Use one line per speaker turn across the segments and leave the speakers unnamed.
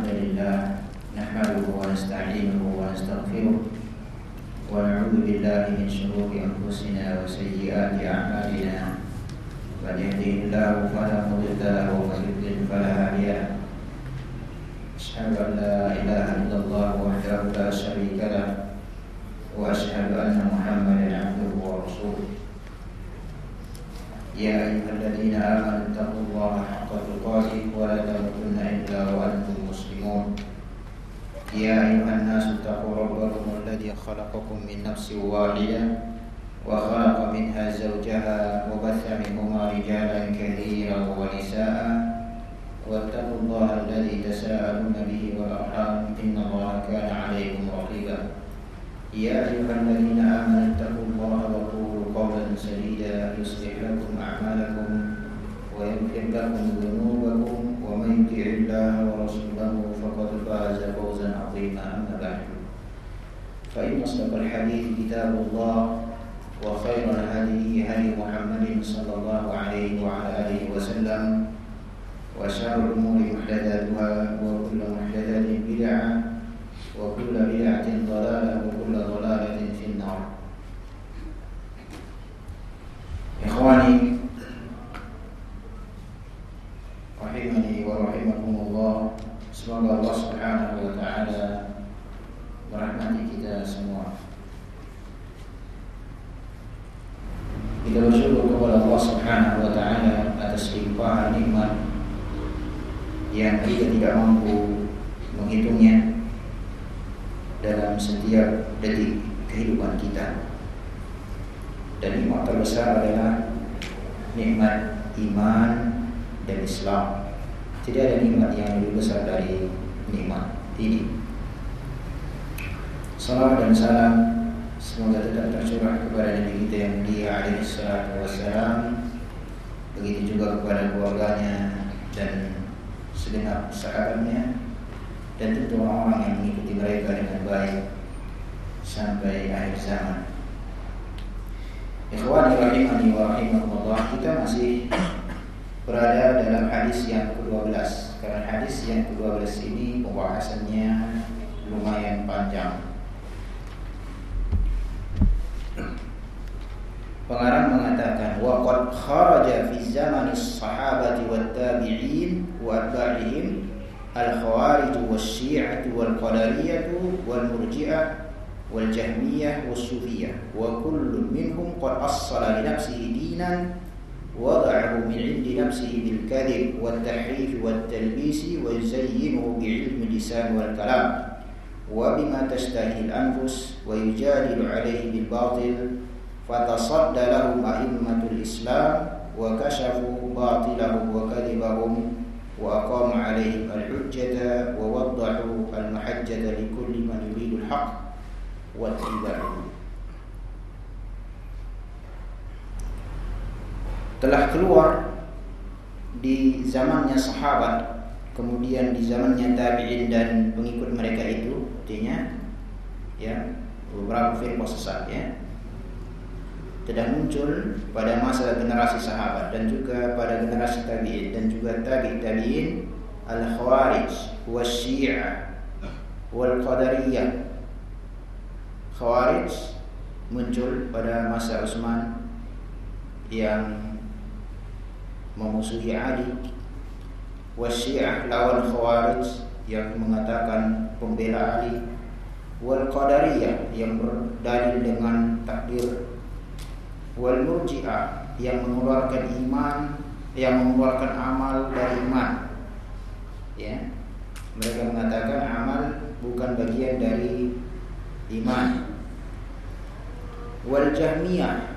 Innal hamdalillah nahmaduhu wa أصدق الحديث كتاب الله وخير الهدي هدي محمد صلى الله عليه وعلى آله وسلم وشر الأمور محدثاتها وكل محدثة بدعة وكل بدعة ضلالة وكل ضلالة في النار. إخواني رحمني ورحمكم الله. wa taala merahmati kita semua. Kita bersyukur kepada Allah Subhanahu wa taala atas limpahan nikmat yang kita tidak mampu menghitungnya dalam setiap detik kehidupan kita. Dan nikmat terbesar adalah nikmat iman dan Islam. Tidak ada nikmat yang lebih besar dari nikmat ini. Salam dan salam semoga tetap tercurah kepada Nabi kita yang mulia alaihi salatu wassalam. Begitu juga kepada keluarganya dan segenap sahabatnya dan tentu orang-orang yang mengikuti mereka dengan baik sampai akhir zaman. Ikhwani rahimani wa rahimakumullah kita masih berada dalam hadis yang ke-12 karena hadis yang ke-12 ini pembahasannya lumayan panjang Pengarang mengatakan waqad kharaja fi zaman as-sahabati wat tabi'in wa atba'ihim al-khawarij was-syi'ah wal qadariyah wal murji'ah wal jahmiyah was sufiyah wa kullu minhum qad assala li nafsihi dinan وضعه من عند نفسه بالكذب والتحريف والتلبيس ويزينه بعلم اللسان والكلام وبما تشتهي الأنفس ويجادل عليه بالباطل fatasaddalahum a'immatul Islam wa kashafu batilahum wa kadibahum wa aqamu 'alaihim al-hujjata wa waddahu al-mahajjata li kulli man yuridu al-haq wa tibahu telah keluar di zamannya sahabat kemudian di zamannya tabi'in dan pengikut mereka itu artinya ya beberapa firman sesat ya telah muncul pada masa generasi sahabat dan juga pada generasi tabi'in dan juga tabi' tabi'in al-khawarij wasyi'ah wal qadariyah khawarij muncul pada masa Utsman yang memusuhi Ali Wasyiah lawan Khawarij yang mengatakan pembela Ali. Wal Qadariyah yang berdalil dengan takdir wal Murji'ah yang mengeluarkan iman yang mengeluarkan amal dari iman. Ya. Mereka mengatakan amal bukan bagian dari iman. Wal Jahmiyah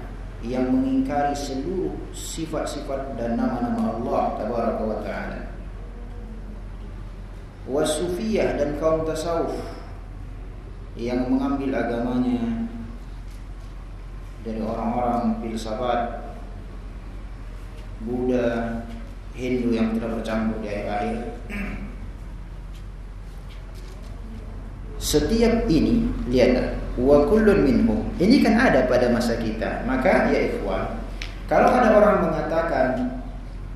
yang mengingkari seluruh sifat-sifat dan nama-nama Allah tabaraka wa taala. Wasufiyah dan kaum tasawuf yang mengambil agamanya dari orang-orang filsafat Buddha, Hindu yang telah bercampur di akhir-akhir. Setiap ini lihatlah wa kullun minhum. Ini kan ada pada masa kita. Maka ya ikhwan, kalau ada orang mengatakan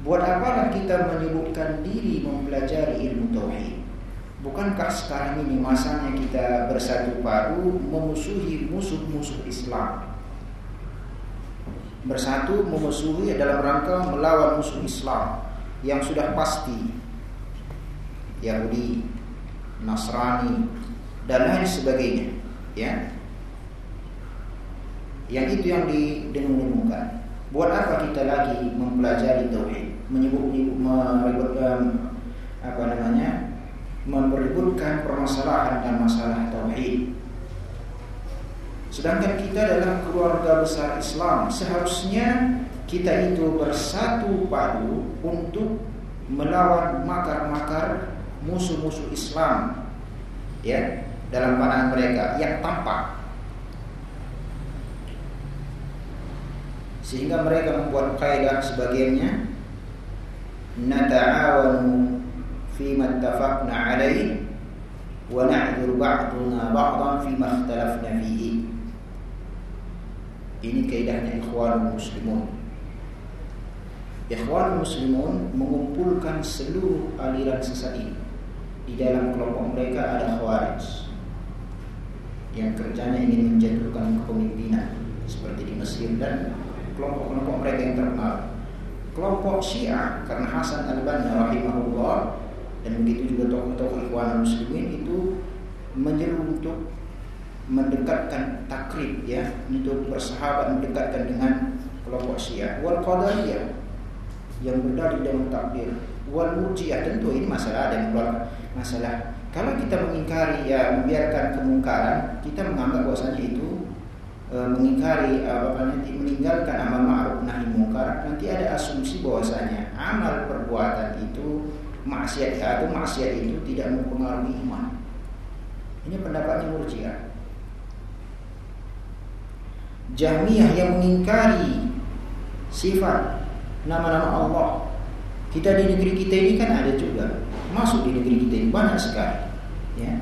buat apalah kita menyebutkan diri mempelajari ilmu tauhid? Bukankah sekarang ini masanya kita bersatu padu memusuhi musuh-musuh Islam? Bersatu memusuhi dalam rangka melawan musuh Islam yang sudah pasti Yahudi, Nasrani dan lain sebagainya, ya. Yang itu yang didengung-dengungkan. Buat apa kita lagi mempelajari tauhid, menyebut-nyebut meributkan apa namanya? mempeributkan permasalahan dan masalah tauhid. Sedangkan kita dalam keluarga besar Islam seharusnya kita itu bersatu padu untuk melawan makar-makar musuh-musuh Islam ya dalam pandangan mereka yang tampak. Sehingga mereka membuat kaidah sebagiannya nata'awanu fi ma ittafaqna wa na'dzur ba'duna ba'dan fi ma ikhtalafna fihi ini kaidahnya ikhwan muslimun. Ikhwan muslimun mengumpulkan seluruh aliran sesat ini. Di dalam kelompok mereka ada khawarij. Yang kerjanya ingin menjatuhkan kepemimpinan seperti di Mesir dan kelompok-kelompok mereka yang terkenal. Kelompok Syiah karena Hasan al-Banna rahimahullah dan begitu juga tokoh-tokoh Ikhwan Muslimin itu menyeru untuk mendekatkan takrib ya untuk bersahabat mendekatkan dengan kelompok Syiah wal qadariyah yang berdalil dengan takdir wal murjiah tentu ini masalah dan masalah. Kalau kita mengingkari ya membiarkan kemungkaran, kita menganggap bahwasanya itu e, mengingkari apa nanti meninggalkan amal ma'ruf nahi mungkar, nanti ada asumsi bahwasanya amal perbuatan itu maksiat atau maksiat itu tidak mempengaruhi iman. Ini pendapatnya Murji'ah. Jahmiyah yang mengingkari sifat nama-nama Allah. Kita di negeri kita ini kan ada juga. Masuk di negeri kita ini banyak sekali ya.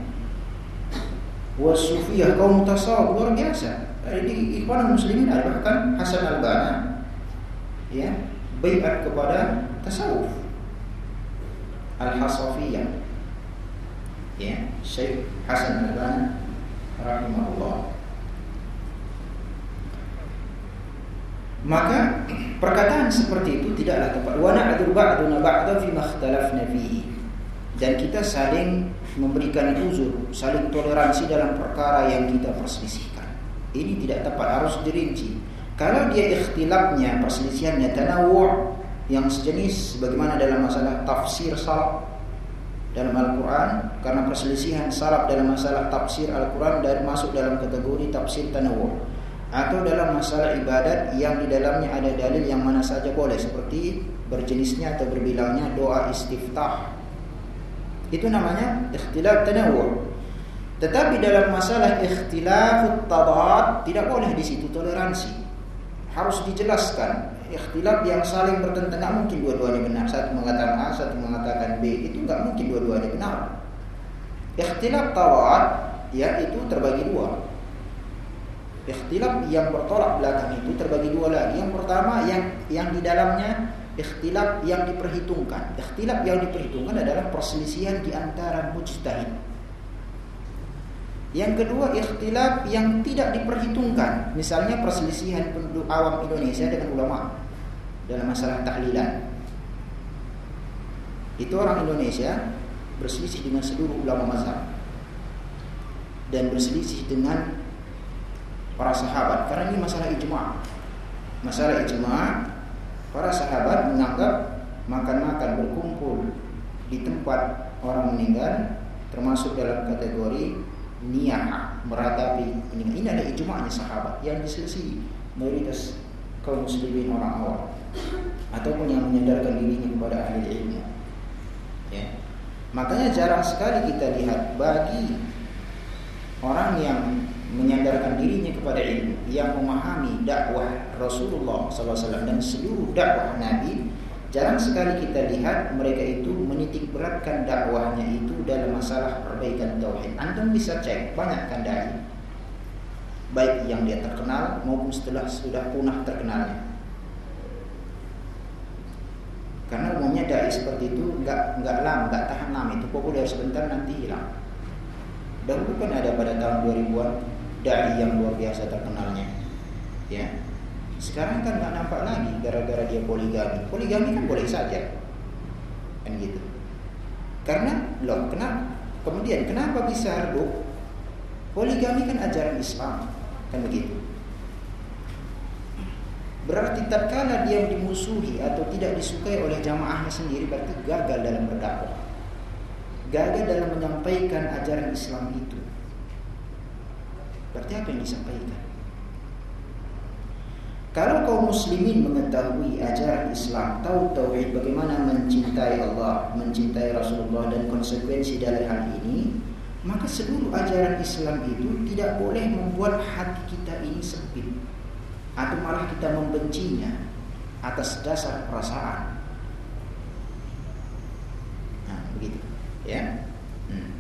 Wasufiyah kaum tasawuf luar biasa. Di ikhwan muslimin ada bahkan Hasan al-Banna ya baiat kepada tasawuf. Al-hasafiyah ya Syekh Hasan al-Banna rahimahullah maka perkataan seperti itu tidaklah tepat wa na'dzur ba'duna ba'da fi ma ikhtalafna fihi dan kita saling memberikan uzur, saling toleransi dalam perkara yang kita perselisihkan. Ini tidak tepat harus dirinci. Kalau dia ikhtilafnya, perselisihannya tanawu' yang sejenis sebagaimana dalam masalah tafsir salaf dalam Al-Qur'an karena perselisihan salaf dalam masalah tafsir Al-Qur'an dan masuk dalam kategori tafsir tanawu' atau dalam masalah ibadat yang di dalamnya ada dalil yang mana saja boleh seperti berjenisnya atau berbilangnya doa istiftah itu namanya ikhtilaf tanawwu. Tetapi dalam masalah ikhtilaf tadad tidak boleh di situ toleransi. Harus dijelaskan. Ikhtilaf yang saling bertentangan mungkin dua-duanya benar. Satu mengatakan A, satu mengatakan B. Itu enggak mungkin dua-duanya benar. Ikhtilaf tadad ya itu terbagi dua. Ikhtilaf yang bertolak belakang itu terbagi dua lagi. Yang pertama yang yang di dalamnya ikhtilaf yang diperhitungkan. Ikhtilaf yang diperhitungkan adalah perselisihan di antara mujtahid. Yang kedua, ikhtilaf yang tidak diperhitungkan. Misalnya perselisihan penduduk awam Indonesia dengan ulama dalam masalah tahlilan. Itu orang Indonesia berselisih dengan seluruh ulama mazhab dan berselisih dengan para sahabat karena ini masalah ijma. Masalah ijma Para sahabat menganggap makan-makan berkumpul di tempat orang meninggal termasuk dalam kategori niyah meratapi meninggal. Ini ada ijma'nya sahabat yang diselisih mayoritas kaum muslimin orang awam ataupun yang menyandarkan dirinya kepada ahli ilmu. Ya. Makanya jarang sekali kita lihat bagi orang yang menyandarkan dirinya kepada ilmu yang memahami dakwah Rasulullah SAW dan seluruh dakwah Nabi jarang sekali kita lihat mereka itu menitik beratkan dakwahnya itu dalam masalah perbaikan tauhid. Antum bisa cek banyak kan dai baik yang dia terkenal maupun setelah sudah punah terkenalnya. Karena umumnya dai seperti itu nggak nggak lama, nggak tahan lama itu populer sebentar nanti hilang. Dahulu kan ada pada tahun 2000-an dai yang luar biasa terkenalnya, ya. Sekarang kan nggak nampak lagi gara-gara dia poligami. Poligami kan boleh saja, kan gitu. Karena loh, kenapa? Kemudian kenapa bisa redup? Poligami kan ajaran Islam, kan begitu. Berarti tatkala dia dimusuhi atau tidak disukai oleh jamaahnya sendiri berarti gagal dalam berdakwah. Gagal dalam menyampaikan ajaran Islam itu. Berarti apa yang disampaikan? Kalau kaum muslimin mengetahui ajaran Islam, tahu tauhid bagaimana mencintai Allah, mencintai Rasulullah dan konsekuensi dari hal ini, maka seluruh ajaran Islam itu tidak boleh membuat hati kita ini sempit atau malah kita membencinya atas dasar perasaan. Nah, begitu, ya. Hmm.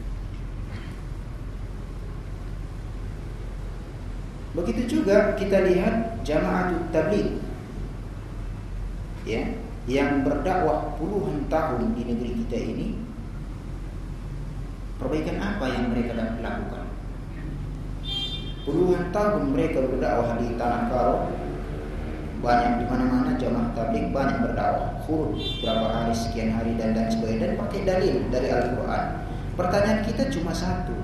Begitu juga kita lihat jamaah tabligh ya, yang berdakwah puluhan tahun di negeri kita ini perbaikan apa yang mereka lakukan? Puluhan tahun mereka berdakwah di tanah karo banyak di mana-mana jamaah tabligh banyak berdakwah huruf berapa hari sekian hari dan dan sebagainya dan pakai dalil dari Al-Qur'an. Pertanyaan kita cuma satu.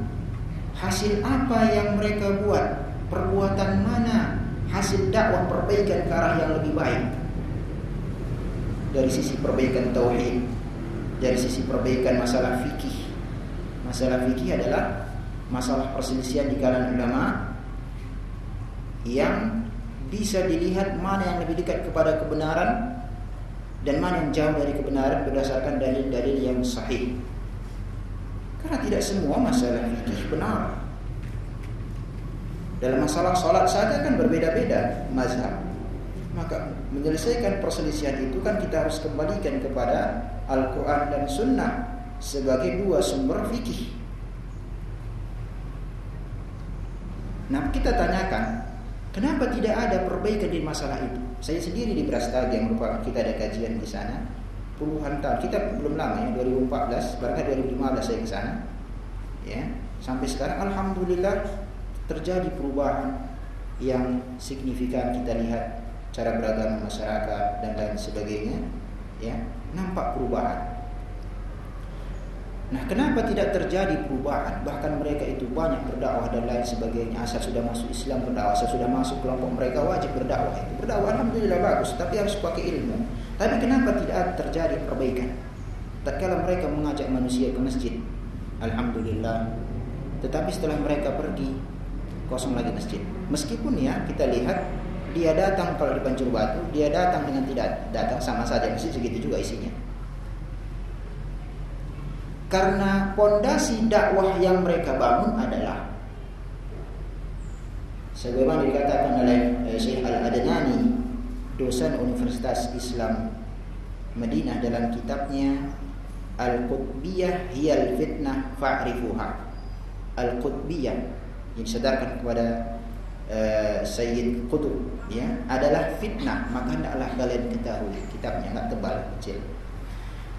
Hasil apa yang mereka buat? Perbuatan mana hasil dakwah perbaikan ke arah yang lebih baik? Dari sisi perbaikan tauhid, dari sisi perbaikan masalah fikih. Masalah fikih adalah masalah perselisihan di kalangan ulama yang bisa dilihat mana yang lebih dekat kepada kebenaran dan mana yang jauh dari kebenaran berdasarkan dalil-dalil yang sahih. Karena tidak semua masalah fikih benar. Dalam masalah sholat saja kan berbeda-beda mazhab. Maka menyelesaikan perselisihan itu kan kita harus kembalikan kepada Al-Quran dan Sunnah sebagai dua sumber fikih. Nah kita tanyakan Kenapa tidak ada perbaikan di masalah itu? Saya sendiri di Brastagi yang merupakan kita ada kajian di sana puluhan tahun. Kita belum lama ya 2014, bahkan 2015 saya ke sana. Ya, sampai sekarang alhamdulillah terjadi perubahan yang signifikan kita lihat cara beragama masyarakat dan lain sebagainya ya nampak perubahan Nah, kenapa tidak terjadi perubahan? Bahkan mereka itu banyak berdakwah dan lain sebagainya. Asal sudah masuk Islam berdakwah, asal sudah masuk kelompok mereka wajib berdakwah. Itu berdakwah alhamdulillah bagus, tapi harus pakai ilmu. Tapi kenapa tidak terjadi perbaikan? Tatkala mereka mengajak manusia ke masjid, alhamdulillah. Tetapi setelah mereka pergi, kosong lagi masjid. Meskipun ya kita lihat dia datang kalau di Pancur Batu, dia datang dengan tidak datang sama saja masjid segitu juga isinya. Karena pondasi dakwah yang mereka bangun adalah sebagaimana dikatakan oleh eh, Syekh Al-Adnani, dosen Universitas Islam Madinah dalam kitabnya Al-Qutbiyah Hiyal Fitnah Fa'rifuha. Al-Qutbiyah yang disadarkan kepada uh, Sayyid Qutub ya adalah fitnah maka hendaklah kalian ketahui kitabnya enggak tebal kecil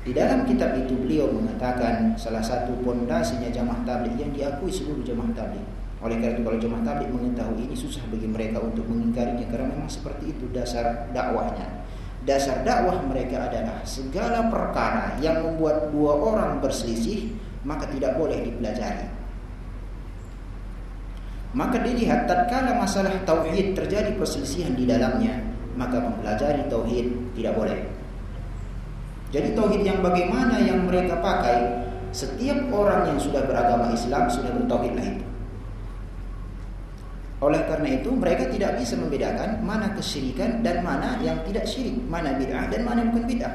di dalam kitab itu beliau mengatakan salah satu pondasinya jamaah tabligh yang diakui seluruh jamaah tabligh. Oleh karena itu kalau jamaah tabligh mengetahui ini susah bagi mereka untuk mengingkarinya karena memang seperti itu dasar dakwahnya. Dasar dakwah mereka adalah segala perkara yang membuat dua orang berselisih maka tidak boleh dipelajari. Maka dilihat tatkala masalah tauhid terjadi perselisihan di dalamnya, maka mempelajari tauhid tidak boleh. Jadi tauhid yang bagaimana yang mereka pakai setiap orang yang sudah beragama Islam sudah bertauhidlah itu. Oleh karena itu mereka tidak bisa membedakan mana kesyirikan dan mana yang tidak syirik, mana bid'ah dan mana bukan bid'ah.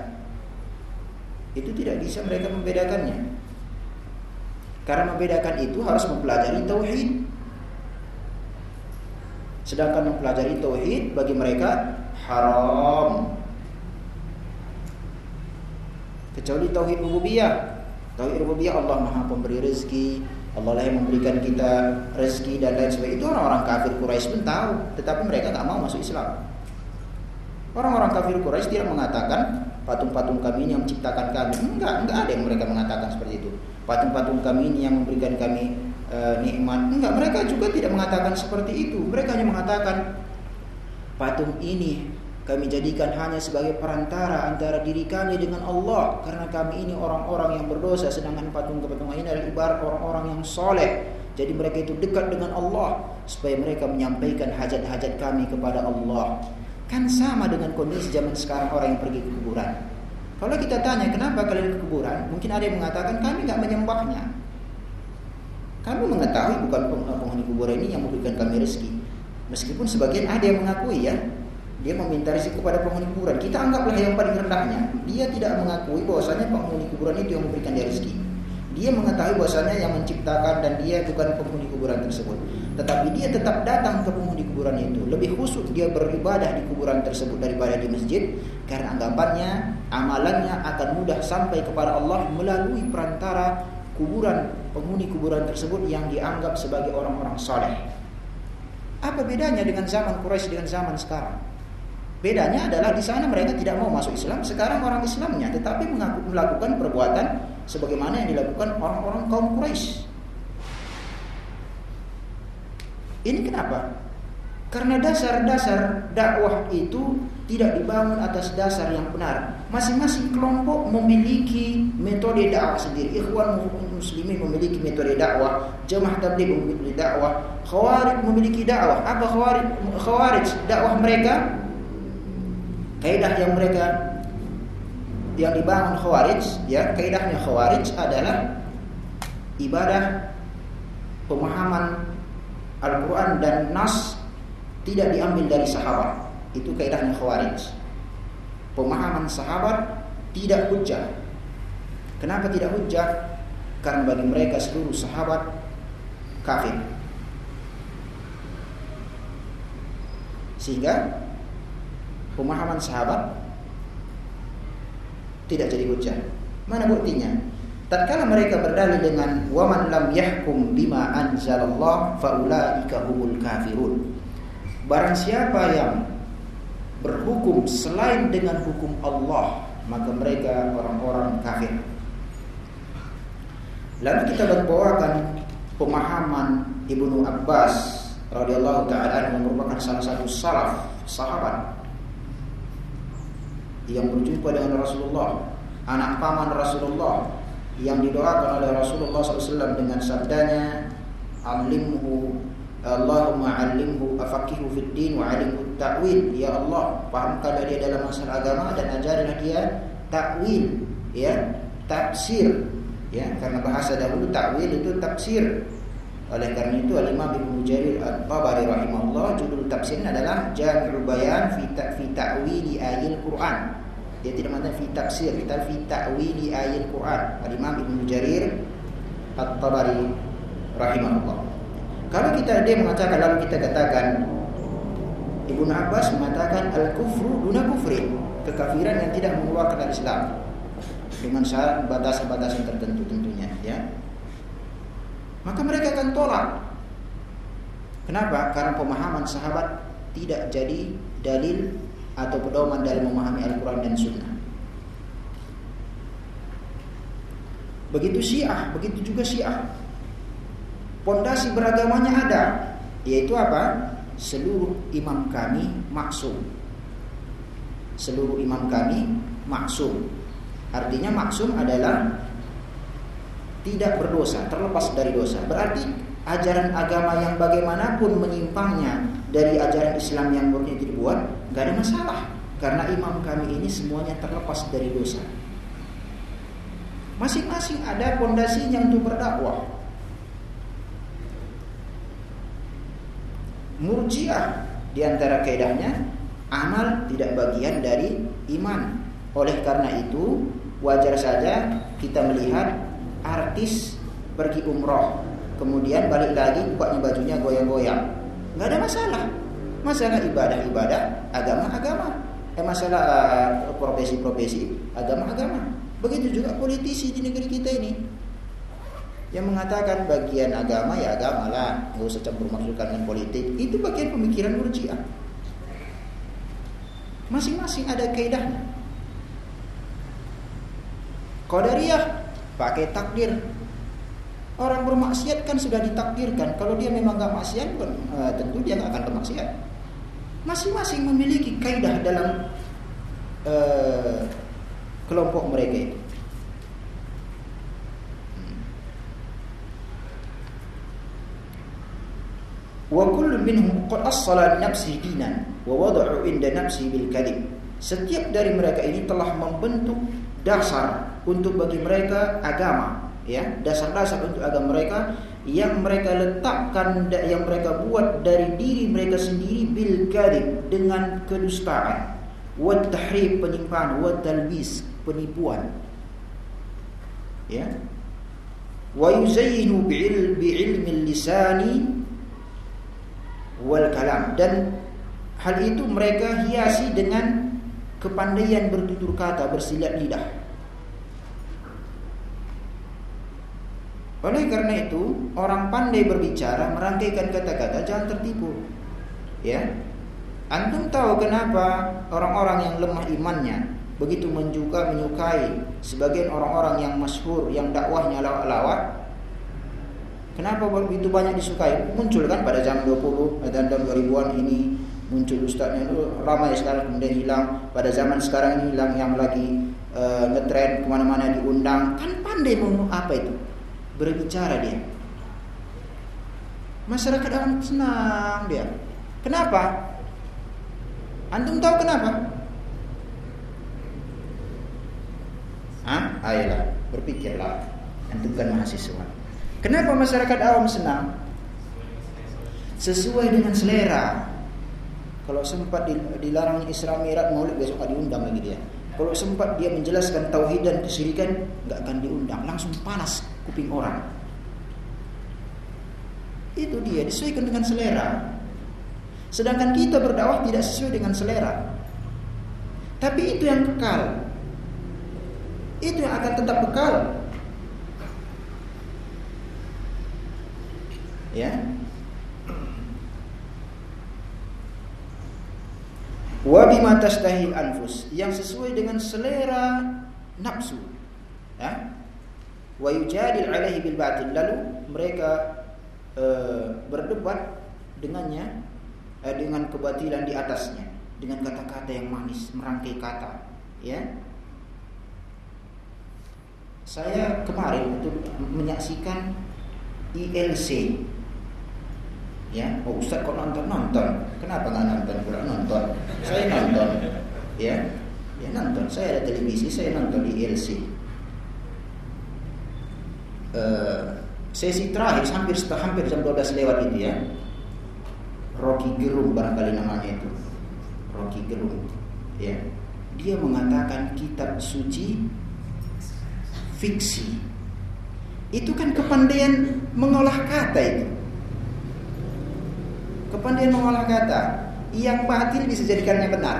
Itu tidak bisa mereka membedakannya. Karena membedakan itu harus mempelajari tauhid. Sedangkan mempelajari tauhid bagi mereka haram kecuali tauhid rububiyah. Tauhid rububiyah Allah Maha pemberi rezeki, Allah lah yang memberikan kita rezeki dan lain sebagainya. Itu orang-orang kafir Quraisy pun tahu, tetapi mereka nggak mau masuk Islam. Orang-orang kafir Quraisy tidak mengatakan patung-patung kami ini yang menciptakan kami. Enggak, enggak ada yang mereka mengatakan seperti itu. Patung-patung kami ini yang memberikan kami e, nikmat. Enggak, mereka juga tidak mengatakan seperti itu. Mereka hanya mengatakan patung ini kami jadikan hanya sebagai perantara antara diri kami dengan Allah karena kami ini orang-orang yang berdosa sedangkan patung-patung ini adalah ibarat orang-orang yang soleh jadi mereka itu dekat dengan Allah supaya mereka menyampaikan hajat-hajat kami kepada Allah Kan sama dengan kondisi zaman sekarang orang yang pergi ke kuburan. Kalau kita tanya kenapa kalian ke kuburan, mungkin ada yang mengatakan kami nggak menyembahnya. Kami mengetahui bukan penghuni kuburan ini yang memberikan kami rezeki. Meskipun sebagian ada yang mengakui ya, dia meminta rezeki kepada penghuni kuburan. Kita anggaplah yang paling rendahnya. Dia tidak mengakui bahwasanya penghuni kuburan itu yang memberikan dia rezeki. Dia mengetahui bahwasanya yang menciptakan dan dia bukan penghuni kuburan tersebut. Tetapi dia tetap datang ke penghuni kuburan itu. Lebih khusus dia beribadah di kuburan tersebut daripada di masjid karena anggapannya amalannya akan mudah sampai kepada Allah melalui perantara kuburan penghuni kuburan tersebut yang dianggap sebagai orang-orang soleh. Apa bedanya dengan zaman Quraisy dengan zaman sekarang? Bedanya adalah di sana mereka tidak mau masuk Islam, sekarang orang Islamnya tetapi melakukan perbuatan sebagaimana yang dilakukan orang-orang kaum Quraisy. Ini kenapa? Karena dasar-dasar dakwah itu tidak dibangun atas dasar yang benar. Masing-masing kelompok memiliki metode dakwah sendiri. Ikhwan muslimin memiliki metode dakwah, jemaah tabligh memiliki dakwah, khawarij memiliki dakwah. Apa khawarij? Khawarij dakwah mereka kaidah yang mereka yang dibangun khawarij ya kaidahnya khawarij adalah ibadah pemahaman Al-Quran dan Nas tidak diambil dari sahabat. Itu kaidahnya Khawarij. Pemahaman sahabat tidak hujah. Kenapa tidak hujah? Karena bagi mereka seluruh sahabat kafir. Sehingga pemahaman sahabat tidak jadi hujah. Mana buktinya? Tatkala mereka berdalil dengan waman lam yahkum bima anzalallah faulaika humul kafirun. Barang siapa yang berhukum selain dengan hukum Allah, maka mereka orang-orang kafir. Lalu kita berbawakan pemahaman Ibnu Abbas radhiyallahu taala yang merupakan salah satu salaf sahabat yang berjumpa dengan Rasulullah, anak paman Rasulullah yang didoakan oleh Rasulullah SAW dengan sabdanya alimhu Allahumma alimhu afakihu fid din wa alimhu ta'wil ya Allah pahamkanlah dia dalam masalah agama dan ajarlah dia ta'wil ya tafsir ya karena bahasa dahulu ta'wil itu tafsir oleh karena itu Al-Imam Ibnu Jarir At-Tabari rahimahullah judul tafsirnya adalah Jami'ul Bayan fi ta'wili ayil Quran dia tidak mengatakan fi tafsir, kita fi ta'wili ayat Quran. Al-Imam Ibnu Jarir At-Tabari rahimahullah. Kalau kita dia mengatakan lalu kita katakan Ibnu Abbas mengatakan al-kufru duna kufri, kekafiran yang tidak mengeluarkan dari Islam dengan syarat batasan-batasan tertentu tentunya, ya. Maka mereka akan tolak. Kenapa? Karena pemahaman sahabat tidak jadi dalil atau pedoman dalam memahami Al-Quran dan Sunnah. Begitu Syiah, begitu juga Syiah. Pondasi beragamanya ada, yaitu apa? Seluruh imam kami maksum. Seluruh imam kami maksum. Artinya maksum adalah tidak berdosa, terlepas dari dosa. Berarti ajaran agama yang bagaimanapun menyimpangnya dari ajaran Islam yang murni dibuat, nggak ada masalah. Karena imam kami ini semuanya terlepas dari dosa. Masing-masing ada pondasinya untuk berdakwah. Murjiah. Di antara kaidahnya amal tidak bagian dari iman. Oleh karena itu, wajar saja kita melihat artis pergi umroh kemudian balik lagi bukanya bajunya goyang-goyang. Nggak ada masalah. Masalah ibadah-ibadah agama-agama. Eh masalah uh, profesi-profesi agama-agama. Begitu juga politisi di negeri kita ini Yang mengatakan bagian agama ya agama lah, nggak usah campur masukkan dengan politik. Itu bagian pemikiran murjiah. Masing-masing ada kaidahnya. Qadariyah pakai takdir. Orang bermaksiat kan sudah ditakdirkan. Kalau dia memang nggak maksiat, eh, tentu dia nggak akan bermaksiat. Masing-masing memiliki kaidah dalam uh, kelompok mereka itu. Wa wada'u inda nafsi bil kalim. Setiap dari mereka ini telah membentuk dasar untuk bagi mereka agama, ya, dasar-dasar untuk agama mereka yang mereka letakkan yang mereka buat dari diri mereka sendiri bil dengan kedustaan, wa tahrif penyimpangan, wa talbis penipuan. Ya. Wa yuzayyinu bi'ilmi lisani wal kalam. Dan hal itu mereka hiasi dengan kepandaian bertutur kata bersilat lidah. Oleh karena itu orang pandai berbicara merangkaikan kata-kata jangan tertipu. Ya. Antum tahu kenapa orang-orang yang lemah imannya begitu menjuka menyukai sebagian orang-orang yang masyhur yang dakwahnya lawak-lawak Kenapa begitu banyak disukai? Muncul kan pada zaman 20 dan tahun 2000-an ini muncul ustaznya itu ramai sekarang kemudian hilang. Pada zaman sekarang ini hilang yang lagi uh, ngetrend ke mana-mana diundang. Kan pandai mau apa itu? Berbicara dia. Masyarakat orang senang dia. Kenapa? Antum tahu kenapa? Hah? Ayolah, berpikirlah. Antum kan mahasiswa. Kenapa masyarakat awam senang? Sesuai dengan selera. Kalau sempat dilarang Isra Mi'raj Maulid besok akan diundang lagi dia. Kalau sempat dia menjelaskan tauhid dan kesyirikan nggak akan diundang, langsung panas kuping orang. Itu dia disesuaikan dengan selera. Sedangkan kita berdakwah tidak sesuai dengan selera. Tapi itu yang kekal. Itu yang akan tetap kekal. Ya. Wa bima tastahil anfus yang sesuai dengan selera nafsu. Ya. Wa yujadil alaihi bil batil. Lalu mereka e, berdebat dengannya e, dengan kebatilan di atasnya dengan kata-kata yang manis merangkai kata. Ya. Saya kemarin untuk menyaksikan ILC ya? Oh Ustaz kok nonton? Nonton. Kenapa nggak nonton? Pula nonton. Saya nonton. Ya? Ya nonton. Saya ada televisi saya nonton di LC uh, eh, sesi terakhir hampir hampir jam 12 lewat itu ya. Rocky Gerung barangkali namanya itu. Rocky Gerung. Ya. Dia mengatakan kitab suci fiksi. Itu kan kepandaian mengolah kata itu Kepandaian mengolah kata Yang batil bisa jadikannya benar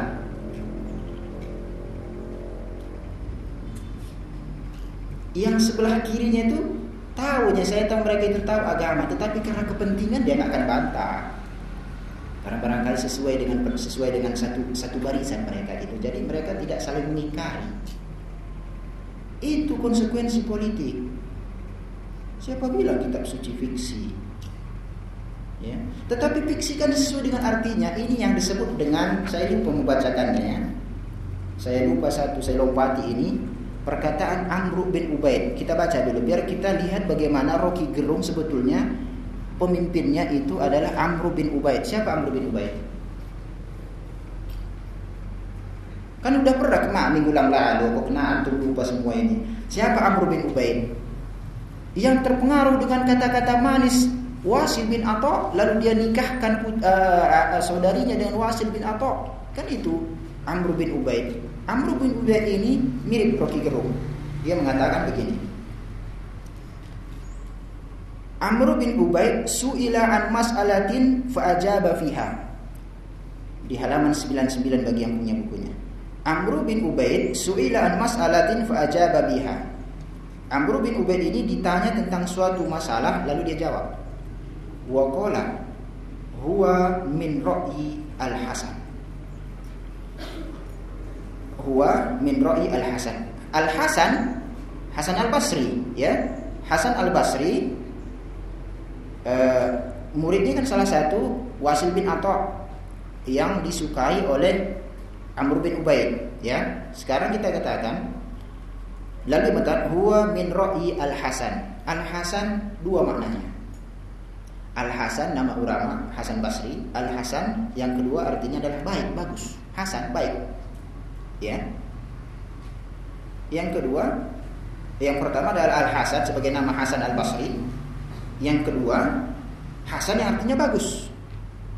Yang sebelah kirinya itu Tahunya saya tahu mereka itu tahu agama Tetapi karena kepentingan dia nggak akan bantah Karena barangkali sesuai dengan sesuai dengan satu satu barisan mereka itu. Jadi mereka tidak saling mengingkari. Itu konsekuensi politik. Siapa bilang kitab suci fiksi? Ya. Tetapi fiksi kan sesuai dengan artinya. Ini yang disebut dengan saya lupa membacakannya ya. Saya lupa satu, saya lompati ini perkataan Amr bin Ubaid. Kita baca dulu biar kita lihat bagaimana Rocky Gerung sebetulnya pemimpinnya itu adalah Amr bin Ubaid. Siapa Amr bin Ubaid? Kan udah pernah kena minggu lalu, kok kena antum lupa semua ini. Siapa Amr bin Ubaid? Yang terpengaruh dengan kata-kata manis Wasil bin Atta lalu dia nikahkan uh, saudarinya dengan Wasil bin Atta. Kan itu Amr bin Ubaid. Amr bin Ubaid ini mirip Rocky Gerung. Dia mengatakan begini. Amr bin Ubaid su'ila an mas'alatin fa'ajaba fiha. Di halaman 99 bagi yang punya bukunya. Amr bin Ubaid su'ila an mas'alatin fa'ajaba biha. Amr bin Ubaid ini ditanya tentang suatu masalah lalu dia jawab. Wa qala huwa min ra'yi al-Hasan. Huwa min ra'yi al-Hasan. Al-Hasan Hasan Al-Basri, ya. Hasan Al-Basri uh, muridnya kan salah satu Wasil bin Atta yang disukai oleh Amr bin Ubaid, ya. Sekarang kita katakan lalu betul huwa min ra'i Al-Hasan. Al-Hasan dua maknanya. Al-Hasan nama ulama Hasan Basri, Al-Hasan yang kedua artinya adalah baik, bagus. Hasan baik. Ya. Yang kedua, yang pertama adalah Al-Hasan sebagai nama Hasan Al-Basri. Yang kedua, Hasan yang artinya bagus.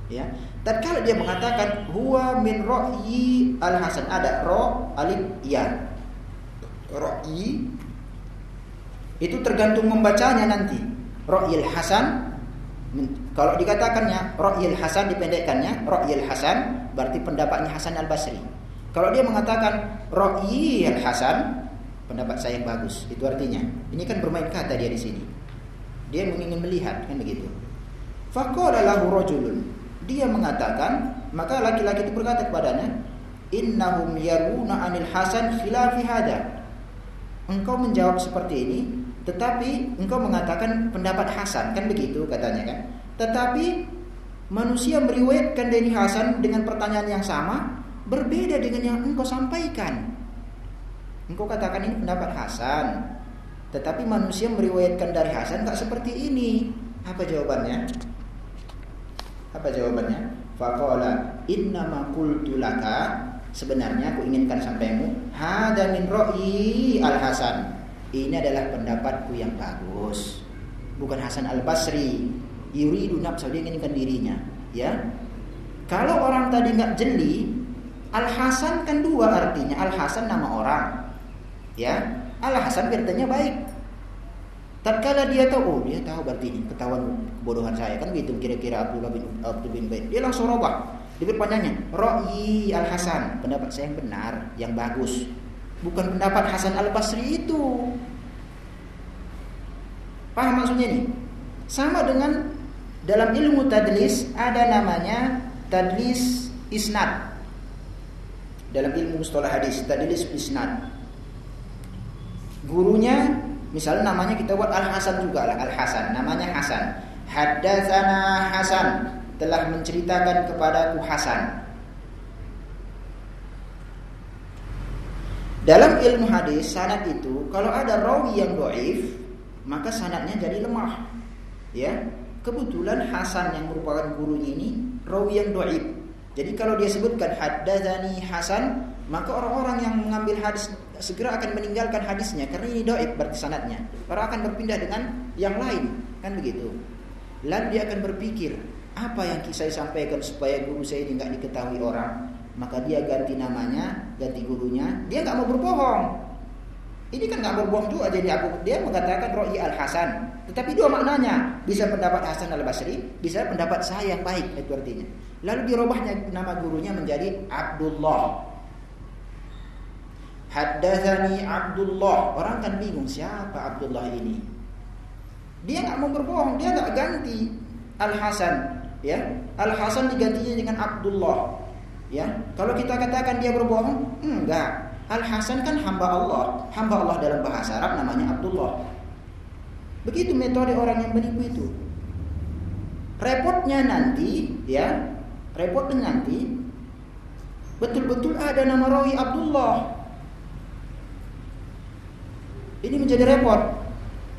Ya. kalau dia mengatakan huwa min ra'yi Al-Hasan ada ro alif ya. Ra'yi itu tergantung membacanya nanti. Ra'yil Hasan kalau dikatakannya Ra'yil Hasan dipendekkannya Ra'yil Hasan berarti pendapatnya Hasan Al-Basri. Kalau dia mengatakan Ra'yil Hasan pendapat saya yang bagus. Itu artinya. Ini kan bermain kata dia di sini. Dia ingin melihat kan begitu. Faqala lahu. Dia mengatakan, maka laki-laki itu berkata kepadanya, "Innahum yaruna 'anil Hasan khilafi hada." Engkau menjawab seperti ini, tetapi engkau mengatakan pendapat Hasan, kan begitu katanya kan? Tetapi manusia meriwayatkan dari Hasan dengan pertanyaan yang sama, berbeda dengan yang engkau sampaikan. Engkau katakan ini pendapat Hasan, tetapi manusia meriwayatkan dari Hasan tak seperti ini. Apa jawabannya? Apa jawabannya? Faqala innama qultu laka sebenarnya aku inginkan sampaimu hada min ra'i al Hasan. Ini adalah pendapatku yang bagus. Bukan Hasan Al Basri. Yuridu nafsu dia inginkan dirinya, ya. Kalau orang tadi nggak jeli, Al Hasan kan dua artinya. Al Hasan nama orang, ya Al Hasan bertanya baik Tatkala dia tahu, oh dia tahu berarti ini ketahuan kebodohan saya kan gitu kira-kira Abdullah bin Abdul bin Baik. Dia langsung robah. Dia berpanjangnya, Ro'i Al Hasan, pendapat saya yang benar, yang bagus. Bukan pendapat Hasan Al Basri itu. Paham maksudnya ini? Sama dengan dalam ilmu tadlis ada namanya tadlis isnad. Dalam ilmu mustalah hadis, tadlis isnad gurunya misalnya namanya kita buat Al Hasan juga lah Al Hasan namanya Hasan Haddatsana Hasan telah menceritakan kepadaku Hasan Dalam ilmu hadis sanad itu kalau ada rawi yang doif maka sanadnya jadi lemah. Ya, kebetulan Hasan yang merupakan gurunya ini rawi yang doif. Jadi kalau dia sebutkan haddatsani Hasan maka orang-orang yang mengambil hadis segera akan meninggalkan hadisnya karena ini doib berarti sanatnya. Orang akan berpindah dengan yang lain, kan begitu. Lalu dia akan berpikir, apa yang saya sampaikan supaya guru saya ini nggak diketahui orang, maka dia ganti namanya, ganti gurunya. Dia nggak mau berbohong. Ini kan nggak berbohong juga jadi aku dia mengatakan Ro'i Al Hasan. Tetapi dua maknanya, bisa pendapat Hasan Al Basri, bisa pendapat saya yang baik itu artinya. Lalu dirubahnya nama gurunya menjadi Abdullah Haddathani Abdullah. Orang kan bingung siapa Abdullah ini. Dia nggak mau berbohong, dia nggak ganti Al Hasan, ya. Al Hasan digantinya dengan Abdullah. Ya, kalau kita katakan dia berbohong, enggak. Al Hasan kan hamba Allah, hamba Allah dalam bahasa Arab namanya Abdullah. Begitu metode orang yang menipu itu. Repotnya nanti, ya, repotnya nanti betul-betul ada nama rawi Abdullah ini menjadi repot.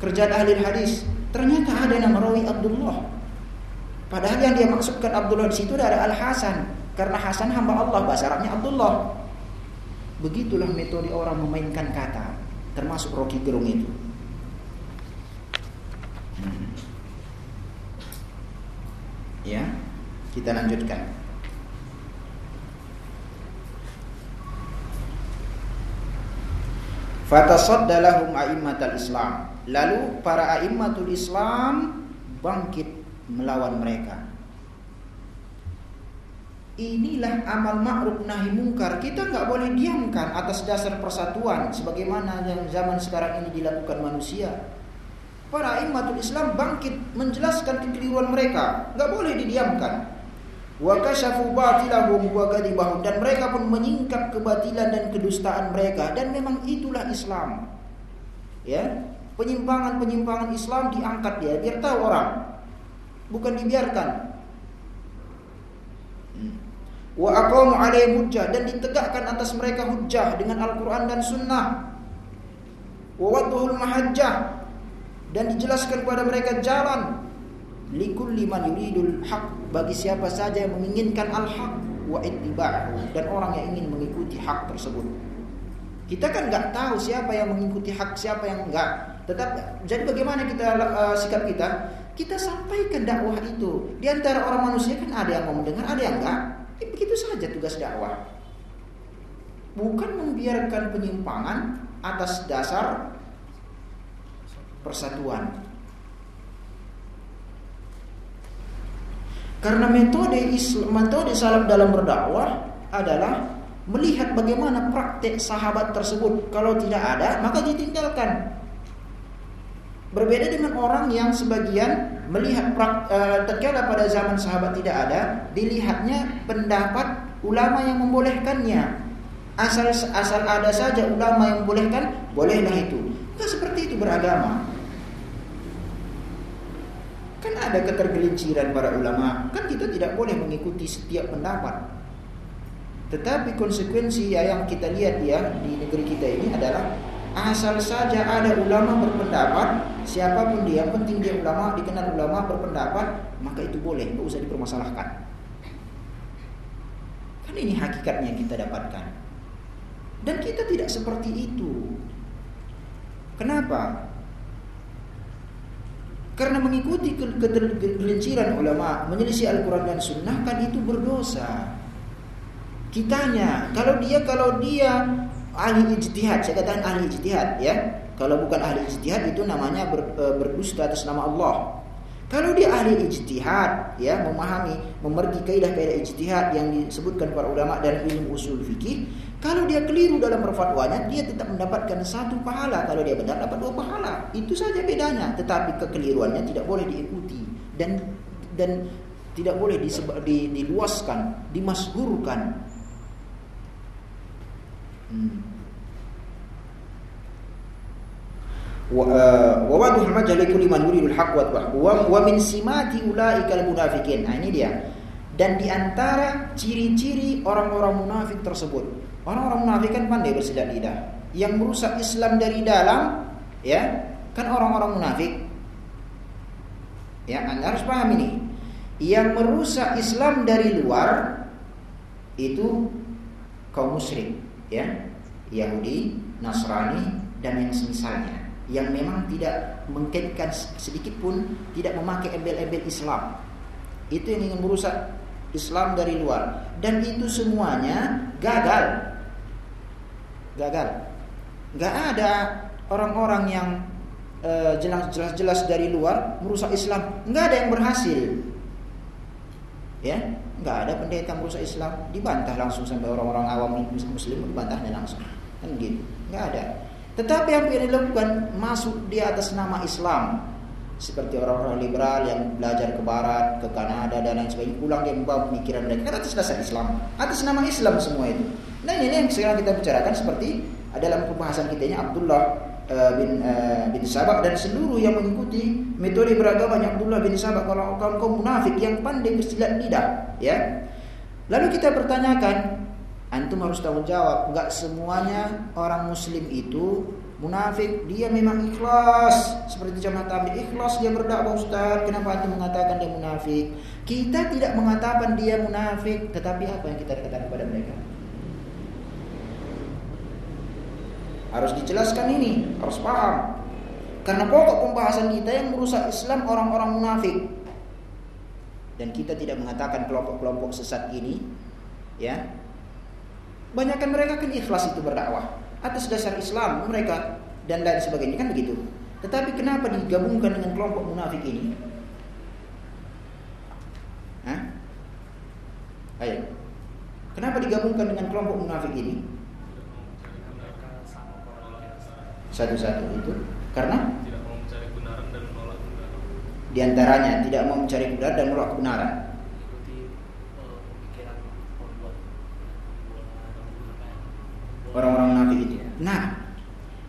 Kerjaan ahli hadis. Ternyata ada nama rawi Abdullah. Padahal yang dia maksudkan Abdullah di situ adalah Al Hasan. Karena Hasan hamba Allah, bahasa Arabnya Abdullah. Begitulah metode orang memainkan kata, termasuk Rocky Gerung itu. Hmm. Ya, kita lanjutkan. Fatasaddalahum a'immatul Islam. Lalu para a'immatul Islam bangkit melawan mereka. Inilah amal ma'ruf nahi mungkar. Kita nggak boleh diamkan atas dasar persatuan sebagaimana yang zaman sekarang ini dilakukan manusia. Para imamatul Islam bangkit menjelaskan kekeliruan mereka, nggak boleh didiamkan. Wa kasyafu gadibahum dan mereka pun menyingkap kebatilan dan kedustaan mereka dan memang itulah Islam. Ya, penyimpangan-penyimpangan Islam diangkat ya biar tahu orang. Bukan dibiarkan. Wa aqamu alaihim hujjah dan ditegakkan atas mereka hujjah dengan Al-Qur'an dan Sunnah. Wa wadduhul mahajjah dan dijelaskan kepada mereka jalan likulli man yuridul haq bagi siapa saja yang menginginkan al-haq wa ittiba'ahu dan orang yang ingin mengikuti hak tersebut. Kita kan nggak tahu siapa yang mengikuti hak, siapa yang enggak. Tetap jadi bagaimana kita uh, sikap kita? Kita sampaikan dakwah itu. Di antara orang manusia kan ada yang mau mendengar, ada yang enggak. Ya, begitu saja tugas dakwah. Bukan membiarkan penyimpangan atas dasar persatuan. Karena metode Islam, metode salaf dalam berdakwah adalah melihat bagaimana praktek sahabat tersebut. Kalau tidak ada, maka ditinggalkan. Berbeda dengan orang yang sebagian melihat uh, tatkala pada zaman sahabat tidak ada, dilihatnya pendapat ulama yang membolehkannya. Asal asal ada saja ulama yang membolehkan, bolehlah itu. Tidak seperti itu beragama. Kan ada ketergelinciran para ulama. Kan kita tidak boleh mengikuti setiap pendapat. Tetapi konsekuensi yang kita lihat ya di negeri kita ini adalah asal saja ada ulama berpendapat, siapa pun dia, penting dia ulama, dikenal ulama berpendapat, maka itu boleh, tidak usah dipermasalahkan. Kan ini hakikatnya yang kita dapatkan. Dan kita tidak seperti itu. Kenapa? Karena mengikuti ketergelinciran ulama menyelisih Al-Quran dan Sunnah kan itu berdosa. Kitanya, kalau dia kalau dia ahli ijtihad, saya katakan ahli ijtihad ya. Kalau bukan ahli ijtihad itu namanya ber, e, berdusta atas nama Allah. Kalau dia ahli ijtihad, ya memahami, memergi kaidah-kaidah ijtihad yang disebutkan para ulama dan ilmu usul fikih, kalau dia keliru dalam berfatwanya, dia tetap mendapatkan satu pahala. Kalau dia benar dapat dua pahala. Itu saja bedanya. Tetapi kekeliruannya tidak boleh diikuti dan dan tidak boleh diluaskan, dimasgurkan. Majali kulli man yuridul haqq wa wa min simati ulaikal munafiqin. Nah ini dia. Dan di antara ciri-ciri orang-orang munafik tersebut Orang-orang munafik kan pandai bersilat lidah. Yang merusak Islam dari dalam, ya, kan orang-orang munafik. Ya, Anda harus paham ini. Yang merusak Islam dari luar itu kaum musyrik, ya. Yahudi, Nasrani dan yang semisalnya yang memang tidak mengkaitkan sedikit pun tidak memakai embel-embel Islam. Itu yang ingin merusak Islam dari luar dan itu semuanya gagal gagal. Gak ada orang-orang yang uh, jelas-jelas dari luar merusak Islam. Nggak ada yang berhasil. Ya, nggak ada pendeta merusak Islam dibantah langsung sampai orang-orang awam muslim dibantahnya langsung. Kan gitu. Nggak ada. Tetapi yang dilakukan masuk di atas nama Islam seperti orang-orang liberal yang belajar ke barat, ke Kanada dan lain sebagainya, pulang dia membawa pemikiran mereka kan atas dasar Islam, atas nama Islam semua itu. Nah ini yang sekarang kita bicarakan seperti dalam pembahasan kita ini Abdullah bin uh, bin Sabak dan seluruh yang mengikuti metode beragama Abdullah bin Sabak kalau kaum kaum munafik yang pandai bersilat lidah, ya. Lalu kita pertanyakan, antum harus tanggung jawab, enggak semuanya orang muslim itu munafik, dia memang ikhlas seperti jamaah tabligh ikhlas dia berdakwah Ustaz, kenapa antum mengatakan dia munafik? Kita tidak mengatakan dia munafik, tetapi apa yang kita katakan kepada mereka? Harus dijelaskan ini, harus paham. Karena pokok pembahasan kita yang merusak Islam orang-orang munafik. Dan kita tidak mengatakan kelompok-kelompok sesat ini, ya. Banyakkan mereka kan ikhlas itu berdakwah atas dasar Islam mereka dan lain sebagainya kan begitu. Tetapi kenapa digabungkan dengan kelompok munafik ini? Hah? Ayo. Kenapa digabungkan dengan kelompok munafik ini? Satu-satu itu karena
tidak mau mencari kebenaran dan menolak kebenaran.
di antaranya tidak mau mencari kebenaran dan menolak kebenaran.
Ikuti eh,
Orang-orang munafik itu. Nah,